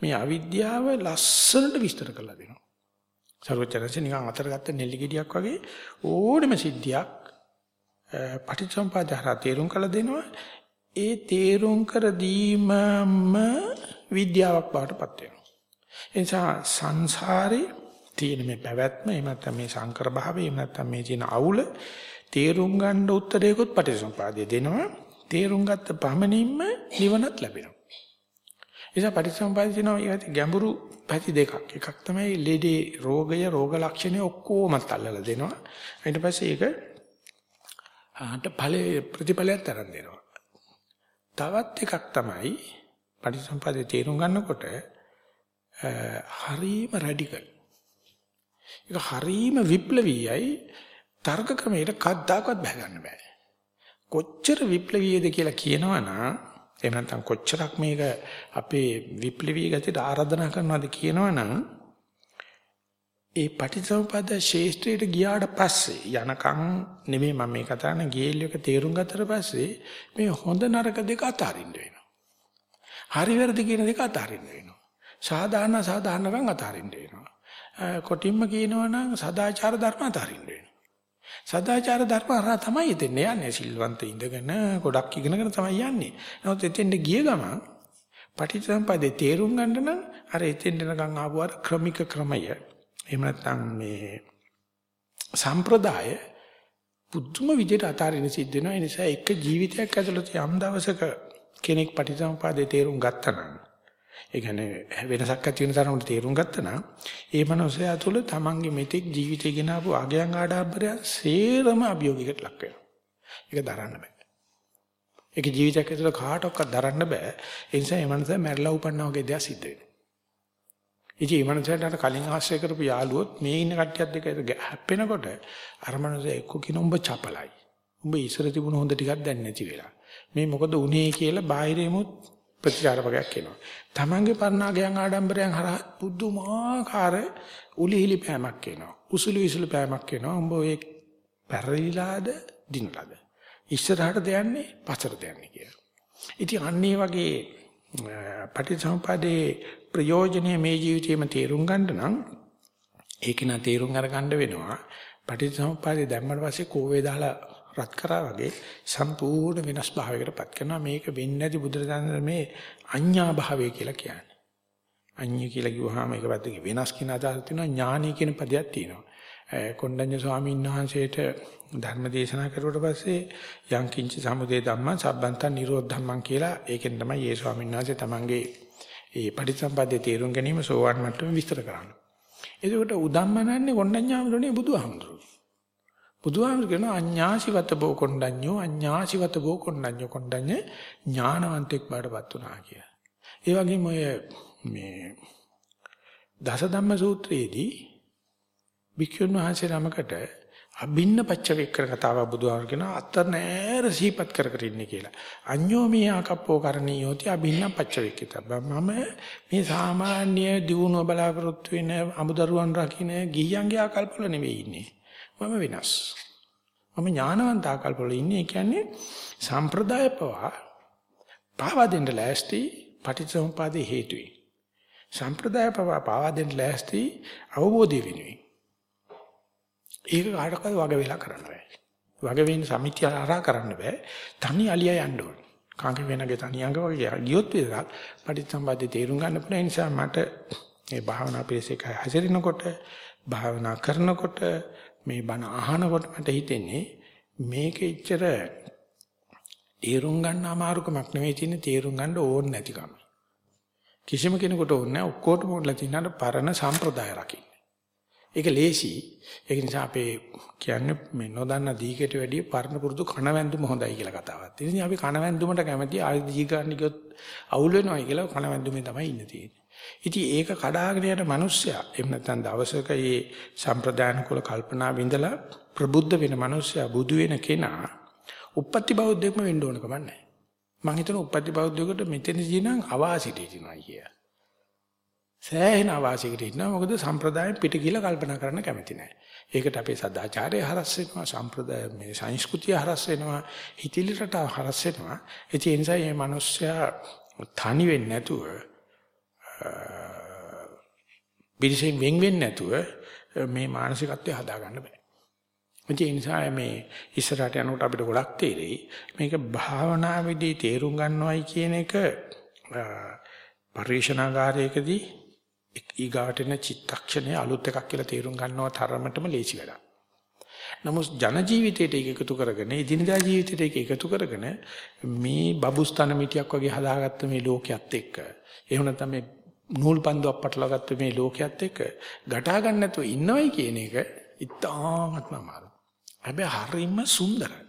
මේ අවිද්‍යාව ලස්සනට විස්තර කරලා දෙනවා. සර්වචනසේ නිකන් අතර ගත්ත නෙල්ලි ගෙඩියක් වගේ ඕනෙම සිද්ධියක් පටිච්චසමුපාදහර තේරුම් කළ දෙනවා. ඒ තේරුම් කර දීමම විද්‍යාවක් බාටපත් වෙනවා. ඒ නිසා සංසාරේ තියෙන මේ පැවැත්ම එහෙම නැත්නම් මේ සංකර භාවය එහෙම නැත්නම් මේ තියෙන අවුල තේරුම් ගන්න උත්තරයකොත් පටිච්චසමුපාදයේ දෙනවා. තේරුම් ගත්ත පමණින්ම නිවනත් ලැබෙනවා. නිසා පටිච්චසමුපාදයේ තියෙනවා ගැඹුරු පැති දෙකක්. එකක් තමයි ලෙඩේ රෝගය රෝග ලක්ෂණ ඔක්කොම අල්ලලා දෙනවා. ඊට පස්සේ ඒක ආට ඵලයේ ප්‍රතිඵලයක් තරම් දෙනවා. තවත් එකක් තමයි පටිච්චසමුපාදයේ තේරුම් ගන්නකොට හරීම රැඩිකල්. ඒක හරීම විප්ලවීයයි තර්ක ක්‍රමයට කද්දාකවත් බහ ගන්න බෑ. කොච්චර විප්ලවීයද කියලා කියනවනම් එහෙම නැත්නම් කොච්චරක් මේක අපේ විප්ලවීය ගතියට ආරාධනා කරනවද කියනවනම් ඒ පටිච්චසමුප්පාද ශේෂ්ත්‍රයට ගියාට පස්සේ යනකම් නෙමෙයි මම මේ කතා කරන ගේල් එක තේරුම් ගත්තට පස්සේ මේ හොඳ නරක දෙක අතාරින්න වෙනවා. හරි වැරදි කියන දෙක අතාරින්න වෙනවා. සාධාරණ සාධාරණකම් අතාරින්න වෙනවා. කොටින්ම කියනවනම් සදාචාර ධර්ම අතාරින්න වෙනවා. සදාචාර ධර්ම හරහා තමයි එතෙන්නේ යන්නේ. සිල්වන්ත ඉඳගෙන ගොඩක් ඉගෙනගෙන තමයි යන්නේ. නමුත් එතෙන්ට ගිය ගමන් පටිච්චසමුප්පාදේ තේරුම් ගන්න නම් අර එතෙන්ට නගන් ආපු අර ක්‍රමික ක්‍රමය. එහෙම නැත්නම් මේ සම්ප්‍රදාය පුදුම විදිහට අතාරින්න සිද්ධ වෙනවා. ඒ නිසා එක ජීවිතයක් ඇතුළත යම් දවසක කෙනෙක් පටිච්චසමුපාදේ තේරුම් ගත්තා නම් ඒ කියන්නේ වෙනසක් ඇති වෙන තරමට තේරුම් ගත්තා නම් ඒ මනුස්සයා තුළ තමන්ගේ මෙතෙක් ජීවිතය ගෙනාවු අගයන් ආඩම්බරයන් සේරම අභියෝගයකට ලක් වෙනවා. ඒක දරන්න බෑ. ඒක ජීවිතයක් ඇතුළත කාටවත් දරන්න බෑ. ඒ නිසා මේ මනුස්සයා මැරලා උපන්නා වගේ දෙයක් සිද්ධ වෙනවා. ඉතින් මේ මනුස්සයාට කලින් ආශ්‍රය කරපු යාළුවොත් මේ ඉන්න කට්ටියත් එක්ක හැප්පෙනකොට අර මනුස්සයා එක්ක කියන උඹ චපලයි. උඹ ඉස්සර තිබුණ හොඳ ටිකක් දැන් නැති වෙලා. මේ මොකද උනේ කියලා බාහිරෙමුත් ප්‍රතිචාරපකයක් එනවා. Tamange පර්ණාගයන් ආඩම්බරයන් හරහා පුදුමාකාර උලිහිලි පෑමක් එනවා. උසුළු විසුළු පෑමක් එනවා. උඹ ඔය පැරලිලාද දිනලාද? ඉස්සරහට දෙන්නේ පස්සට දෙන්නේ කියලා. ඉතින් අන්නේ වගේ පටිච්චසමුප්පාදේ ප්‍රයෝජනීය මේ ජීවිතේම තේරුම් ගන්න නම් ඒක නා තේරුම් අරගන්න වෙනවා. පටිච්චසමුප්පාදේ දැම්මට පස්සේ කෝවේ දාලා රත් කරා වගේ සම්පූර්ණ වෙනස් භාවයකටපත් කරනවා මේක වෙන්නේ නැති බුදුරජාණන් මේ අඤ්ඤා භාවය කියලා කියන්නේ. අඤ්ඤ කියලා කිව්වහම ඒක පැත්තකින් වෙනස් කියන අදහස තියෙනවා ඥානීය කියන පදයක් තියෙනවා. කොණ්ඩඤ්ඤ ස්වාමීන් වහන්සේට ධර්ම දේශනා කරුවට පස්සේ යං කිංච සමුදේ ධම්මං සබ්බන්තං නිරෝධ ධම්මං කියලා ඒකෙන් තමයි ඒ ස්වාමීන් වහන්සේ තමන්ගේ ඒ පටිච්චසම්පදායේ තේරුම් ගැනීම සෝවාන් මට්ටමේ විස්තර කරන්නේ. එතකොට උදම්මනන්නේ කොණ්ඩඤ්ඤාමරණේ බුදුහාමුදුරුවෝ. බුදුහාමුදුරු කියන අඤ්ඤාසිවත බෝ කොණ්ඩඤ්ඤෝ අඤ්ඤාසිවත බෝ කොණ්ඩඤ්ඤෝ කොණ්ඩඤ්ඤ ඥානවන්තෙක් බාටපත් වුණා කිය. ඒ වගේම ඔය මේ දසධම්ම සූත්‍රයේදී වික්ෂුන් වහන්සේ නමකට අභින්න පච්චවේක්කර කතාව බුදුහාමුදුරු කියන අතර නෑර සිහිපත් කර කර ඉන්නේ කියලා. අඤ්ඤෝ මේ ආකප්පෝ කරණීයෝති අභින්න පච්චවේක්කිත. මම මේ සාමාන්‍ය දියුණුව බලාපොරොත්තු වෙන අමුදරුවන් රකින්න ගිහියන්ගේ ආකල්පවල නෙවෙයි ඉන්නේ. මම වෙනස්. මම ඥානවන්ත ආකල්පවල ඉන්නේ. ඒ කියන්නේ සම්ප්‍රදාය පවා පාවා දෙන්න ලෑස්ති පටිච්චසමුපාදේ හේතුයි. සම්ප්‍රදාය පවා පාවා දෙන්න ලෑස්ති අවබෝධය වෙනුයි. ඒක කාටවත් වග වෙලා කරන්න බෑ. වග වෙන්න සමිතිය හරහා කරන්න බෑ. තනි අලියා යන්න ඕනේ. කාංක වෙනගේ තනි අංග වගේ ගියොත් විතරක් පටිච්චසමුපාදේ තේරුම් ගන්න පුළුවන් නිසා මට මේ භාවනා පිළිසෙක හැසිරෙනකොට භාවනා කරනකොට මේ බණ අහනකොට මට හිතෙන්නේ මේක ඉච්චර තේරුම් ගන්න අමාරුකමක් නෙවෙයි තියෙන්නේ තේරුම් ගන්න ඕන නැතිකම. කිසිම කෙනෙකුට ඕනේ නැහැ ඔක්කොටම ඕනලා තියෙනාට පරණ සම්ප්‍රදාය රකින්න. ඒක ලේසි. ඒක නිසා අපේ කියන්නේ මේ නොදන්න දීකට වැඩිය පරණ පුරුදු කණවැන්දුම හොඳයි කියලා කතාවක්. ඉතින් අපි කණවැන්දුමට කැමති ආයෙ දී ගන්න ගියොත් අවුල් වෙනවා කියලා කණවැන්දුමේ තමයි ඉන්න තියෙන්නේ. ඉතින් ඒක කඩාගෙන යන මිනිස්සයා එහෙම නැත්නම් දවසක මේ සම්ප්‍රදාන කුල කල්පනා විඳලා ප්‍රබුද්ධ වෙන මිනිස්සයා බුදු වෙන කෙනා උප්පත්ති බෞද්ධයෙක්ම වෙන්න ඕන කම නැහැ. මම හිතන උප්පත්ති බෞද්ධයෙකුට මෙතනදී නම් අවාසිතේ තියෙනවා කිය. සෑහෙන අවාසියකට ඉන්නවා මොකද සම්ප්‍රදායෙන් පිට ගිහලා කල්පනා කරන්න කැමති නැහැ. ඒකට අපේ සදාචාරය හරස් වෙනවා සම්ප්‍රදාය මේ සංස්කෘතිය හරස් වෙනවා හිතිලි රටාව හරස් වෙනවා. ඒ නිසා මේ මිනිස්සයා තනි වෙන්නේ නැතුව පිරිසෙන් වෙන් වෙන්නේ නැතුව මේ මානසිකත්වය හදාගන්න බෑ. ඒ නිසා මේ ඉස්සරහට යනකොට අපිට ගොඩක් තේරෙයි මේක භාවනාවේදී තේරුම් ගන්නවයි කියන එක පරිශනාගාරයකදී ඊගාටන චිත්තක්ෂණයේ අලුත් එකක් කියලා තේරුම් ගන්නව තරමටම ලේසි වැඩක්. නමුත් ජන ජීවිතයට ඒක එකතු කරගෙන ඉදිනදා ජීවිතයට ඒක එකතු කරගෙන මේ බබුස්තන මිටියක් වගේ හදාගත්ත මේ ලෝකයේත් එක්ක එහෙම නැත්නම් මේ නූල් පන්දුවක් පටලවාගත්ත මේ ලෝකයේත් එක්ක ගටා ගන්න නැතුව ඉන්නවයි කියන එක ඉතාමත්ම අමාරුයි. හැබැයි හරිම සුන්දරයි.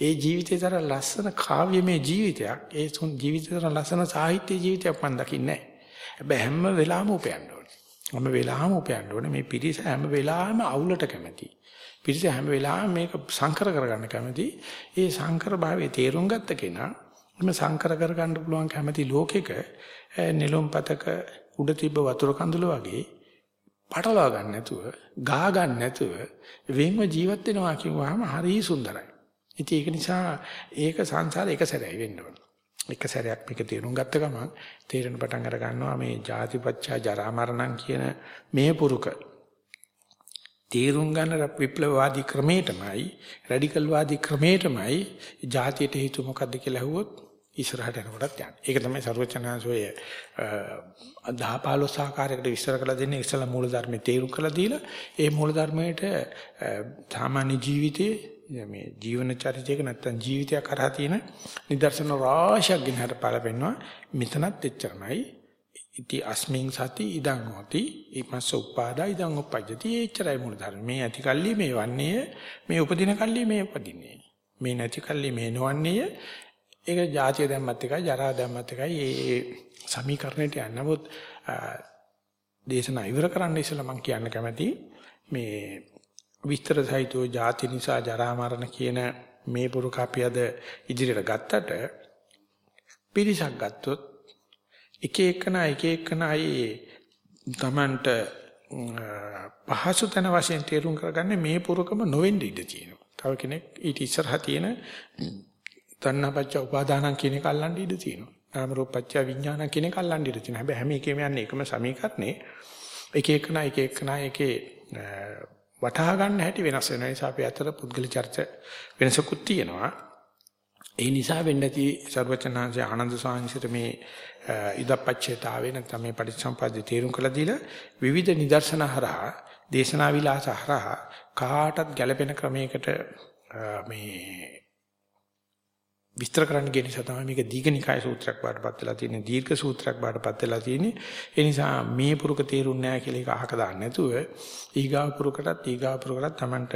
ඒ ජීවිතේතර ලස්සන කාව්‍යමය ජීවිතයක් ඒ සුන් ජීවිතේතර ලස්සන සාහිත්‍ය ජීවිතයක් මම දකින්නේ නැහැ. හැබැයි හැම වෙලාවෙම උපයන්න ඕනේ. හැම වෙලාවෙම උපයන්න ඕනේ මේ පිරිස හැම වෙලාවෙම අවුලට කැමති. පිරිස හැම වෙලාවෙම මේක සංකර කරගන්න කැමති. ඒ සංකර භාවයේ තේරුම් ගත්ත කෙනා මේ සංකර කරගන්න පුළුවන් කැමති ලෝකෙක නෙළුම් පතක උඩ තිබ්බ වතුර කඳුල වගේ පටලවා ගන්න නැතුව, ගා ගන්න නැතුව වෙන්ව ජීවත් වෙනවා කියුවාම හරි සුන්දරයි. ඉතින් ඒක නිසා ඒක සංසාරේ එක සැරයි වෙන්න ඕන. එක සැරයක් මේක තේරුම් ගත්ත ගමන් තේරෙන පටන් අර ගන්නවා මේ ජාතිපච්චා ජරා මරණම් කියන මේ පුරුක තේරුම් ගන්න විප්ලවවාදී ක්‍රමයටමයි රැඩිකල් වාදී ක්‍රමයටමයි ජාතියට හේතු මොකද්ද කියලා අහුවොත් ඉස්සරහට යනකොටත් යන්නේ. ඒක තමයි ਸਰවචනාංශෝය 10 15 ආකාරයකට විස්තර කරලා දෙන්නේ. ඉස්සලා මූල ධර්මයේ තේරුම් කරලා දීලා ඒ මූල ධර්මයට සාමාන්‍ය ජීවිතයේ මේ ජීවන චරිතයක නැත්තම් ජීවිතයක් කරා තියෙන නිදර්ශන රාශියක් ගෙනහට පළපෙන්නවා මෙතනත් එච්චරමයි. ඉති අස්මින් සති ඉදං හොති. ඊපස්ස උපාදා ඉදං උපජ්ජති. එච්චරයි මූල ධර්ම මේ ඇති කල්ලි මේ වන්නේ මේ උපදින කල්ලි මේ උපදින්නේ. මේ නැති කල්ලි මේ නොවන්නේ ඒක ජාතිය දැම්මත් එකයි ජරා දැම්මත් එකයි ඒ සමීකරණයට යන්න නමුත් දේශනා ඉවර කරන්න ඉස්සෙල්ලා මම කියන්න කැමති මේ විස්තර සහිතව ජාති නිසා ජරා මරණ කියන මේ පුරුක අපි අද ඉදිරියට ගත්තට පිරිසක් ගත්තොත් එක එකනා එක එකනා ඒ තමන්ට පහසු තන වශයෙන් තේරුම් කරගන්නේ මේ පුරුකම නොවෙන්න ඉඩ තියෙනවා. තව කෙනෙක් ඊට ඉස්සරහා තියෙන තණ්හාපච්ච උපාදානං කියන එක අල්ලන්න ඉඩ තියෙනවා. නාම රූපච්ච විඥාන කියන එක අල්ලන්න ඉඩ තියෙනවා. හැබැයි හැම එකෙම යන්නේ එකම සමීකරණේ එක එකනා එක එකනා එකේ වටහා ගන්න හැටි වෙනස් වෙන නිසා අපි අතර පුද්ගල චර්ච වෙනසකුත් තියෙනවා. ඒ නිසා වෙන්නේ නැති සර්වචනාංශය ආනන්ද සාංශිත මේ ඉදපච්චේතාවේ නැත්නම් මේ පටිච්චසම්පදාය තේරුම් කළ දීලා විවිධ නිදර්ශන හරහා දේශනා විලාස හරහා කාටත් ගැළපෙන ක්‍රමයකට මේ විස්තර කරන්න ගිය නිසා තමයි මේක දීඝනිකාය සූත්‍රයක් බාටපත් වෙලා තියෙන්නේ. දීර්ඝ සූත්‍රයක් බාටපත් වෙලා තියෙන්නේ. ඒ නිසා මේ පුරුක තේරුන්නේ නැහැ කියලා එක අහක දාන්න නැතුව ඊගාව පුරුකටත් ඊගාව පුරුකටත් Tamanට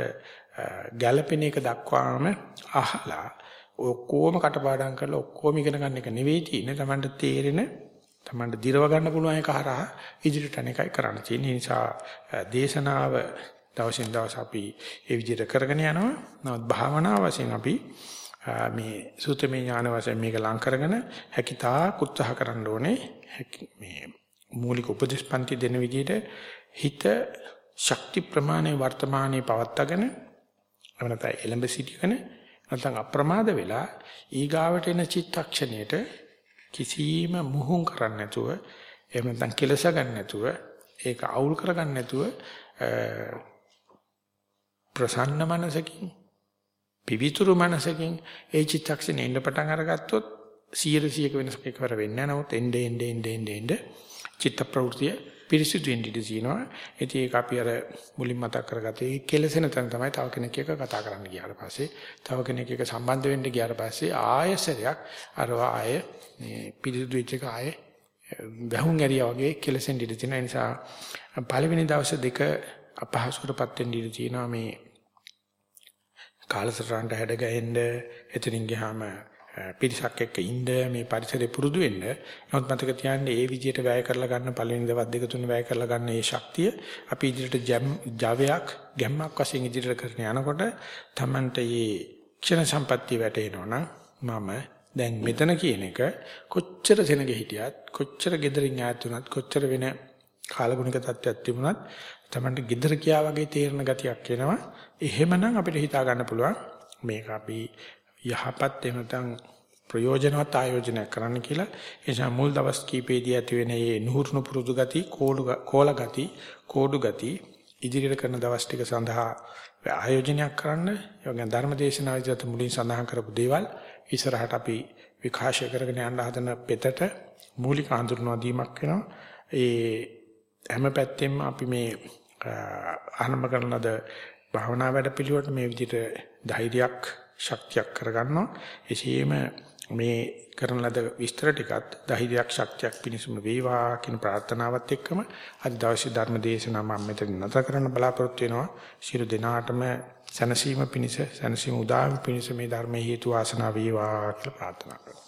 ගැළපෙන එක දක්වාම අහලා ඔක්කොම කටපාඩම් කරලා ඔක්කොම ඉගෙන ගන්න එක නෙවෙයි තියෙන්නේ. Tamanට තේරෙන Tamanට දිරව ගන්න පුළුවන් එක හරහා ඉදිරියට යන එකයි කරන්න තියෙන්නේ. ඒ නිසා දේශනාව දවසින් දවස අපි ඒ විදිහට කරගෙන යනවා. නමුත් භාවනාව වශයෙන් අපි මේ සූත්‍රමය ඥාන වශයෙන් මේක ලං කරගෙන හැකිතා උත්සාහ කරන්න ඕනේ. මේ මූලික උපදේශ පන්ති දෙන විදිහට හිත ශක්ති ප්‍රමාණය වර්තමානයේ පවත්වාගෙන එවනතයි එලඹ සිටිගෙන නැත්නම් අප්‍රමාද වෙලා ඊගාවට එන චිත්තක්ෂණයට කිසිම මුහුම් කරන්නේ නැතුව එහෙම නැත්නම් කෙලස ගන්න නැතුව ඒක අවුල් කරගන්න නැතුව ප්‍රසන්න මනසකින් පිවිතුරු මනසකින් ඒ චිත්තක්ෂණේ ඉන්න පටන් අරගත්තොත් 100ක වෙනසක් එකවර වෙන්නේ නැහැ. නමුත් එnde ende ende ende ende චිත්ත ප්‍රවෘතිය පිරිසිදු වෙන්න ඉඩ තියෙනවා. ඉතින් ඒක අපි අර මුලින් මතක් කරගත්තේ කෙලසෙන තැන තමයි තව කෙනෙක් එක්ක කතා කරන්න ගියාට පස්සේ තව කෙනෙක් එක්ක සම්බන්ධ වෙන්න ගියාට පස්සේ ආයසරයක් අර ආය මේ පිරිසිදු වෙච්ච එක ආය වැහුම් ඇරියා වගේ කෙලසෙන් ඉඩ තියෙන නිසා පළවෙනි දවස් දෙක අපහසුකටපත් වෙන්න ඉඩ තියෙනවා මේ කාලසටහනට හැඩගැහෙන්න එතනින් ගියාම පිරිසක් එක්ක ඉන්න මේ පරිසරේ පුරුදු වෙන්න නමුත් මතක තියාගන්න ඒ විදිහට වැය කරලා ගන්න පළවෙනි දවස් දෙක තුන වැය කරලා ගන්න මේ ශක්තිය අපි ඉදිරියට ජවයක් ගැම්මක් වශයෙන් ඉදිරියට කරගෙන යනකොට Tamante මේ ක්ෂණ සම්පත්තිය වැටෙනවනම් මම දැන් මෙතන කියන එක කොච්චර සෙනග හිටියත් කොච්චර gederin ඈත් වුණත් කොච්චර වෙන කාලගුණික තත්ත්වයක් තිබුණත් Tamante gedara කියා වගේ තේරෙන ගතියක් එනවා. එහෙමනම් අපිට හිතා ගන්න පුළුවන් මේක අපි යහපත් එහෙම නැත්නම් ප්‍රයෝජනවත් ආයෝජනයක් කරන්න කියලා. ඒ නිසා මුල් දවස් කීපෙදී ඇති වෙන මේ නුහුරුණු පුරුදු ගති, කෝඩු කෝල ගති, කෝඩු ගති ඉදිරියට කරන දවස් ටික සඳහා ආයෝජනයක් කරන්න ඒ වගේ ධර්මදේශනාවේදී මුලින් සඳහන් කරපු දේවල් ඉස්සරහට අපි විකාශය කරගෙන යන්න හදන පෙතට මූලික හඳුන්වා දීමක් වෙනවා. ඒ හැම පැත්තෙම අපි මේ ආරම්භ කරන ලද භාවනා වැඩපිළිවෙලට මේ විදිහට ධෛර්යයක් ශක්තියක් කරගන්නවා. එසේම මේ කරන ලද විස්තර ටිකත් ධෛර්යයක් ශක්තියක් පිණිසම වේවා කියන ප්‍රාර්ථනාවත් එක්කම අද දවසේ ධර්ම දේශනාව මම මෙතන නැත කරන්න බලාපොරොත්තු වෙනවා. ශිරු දිනාටම සනසීම පිණිස සනසීම උදාම පිණිස මේ ධර්මයේ හේතු වාසනා වේවා කියලා ප්‍රාර්ථනා කරනවා.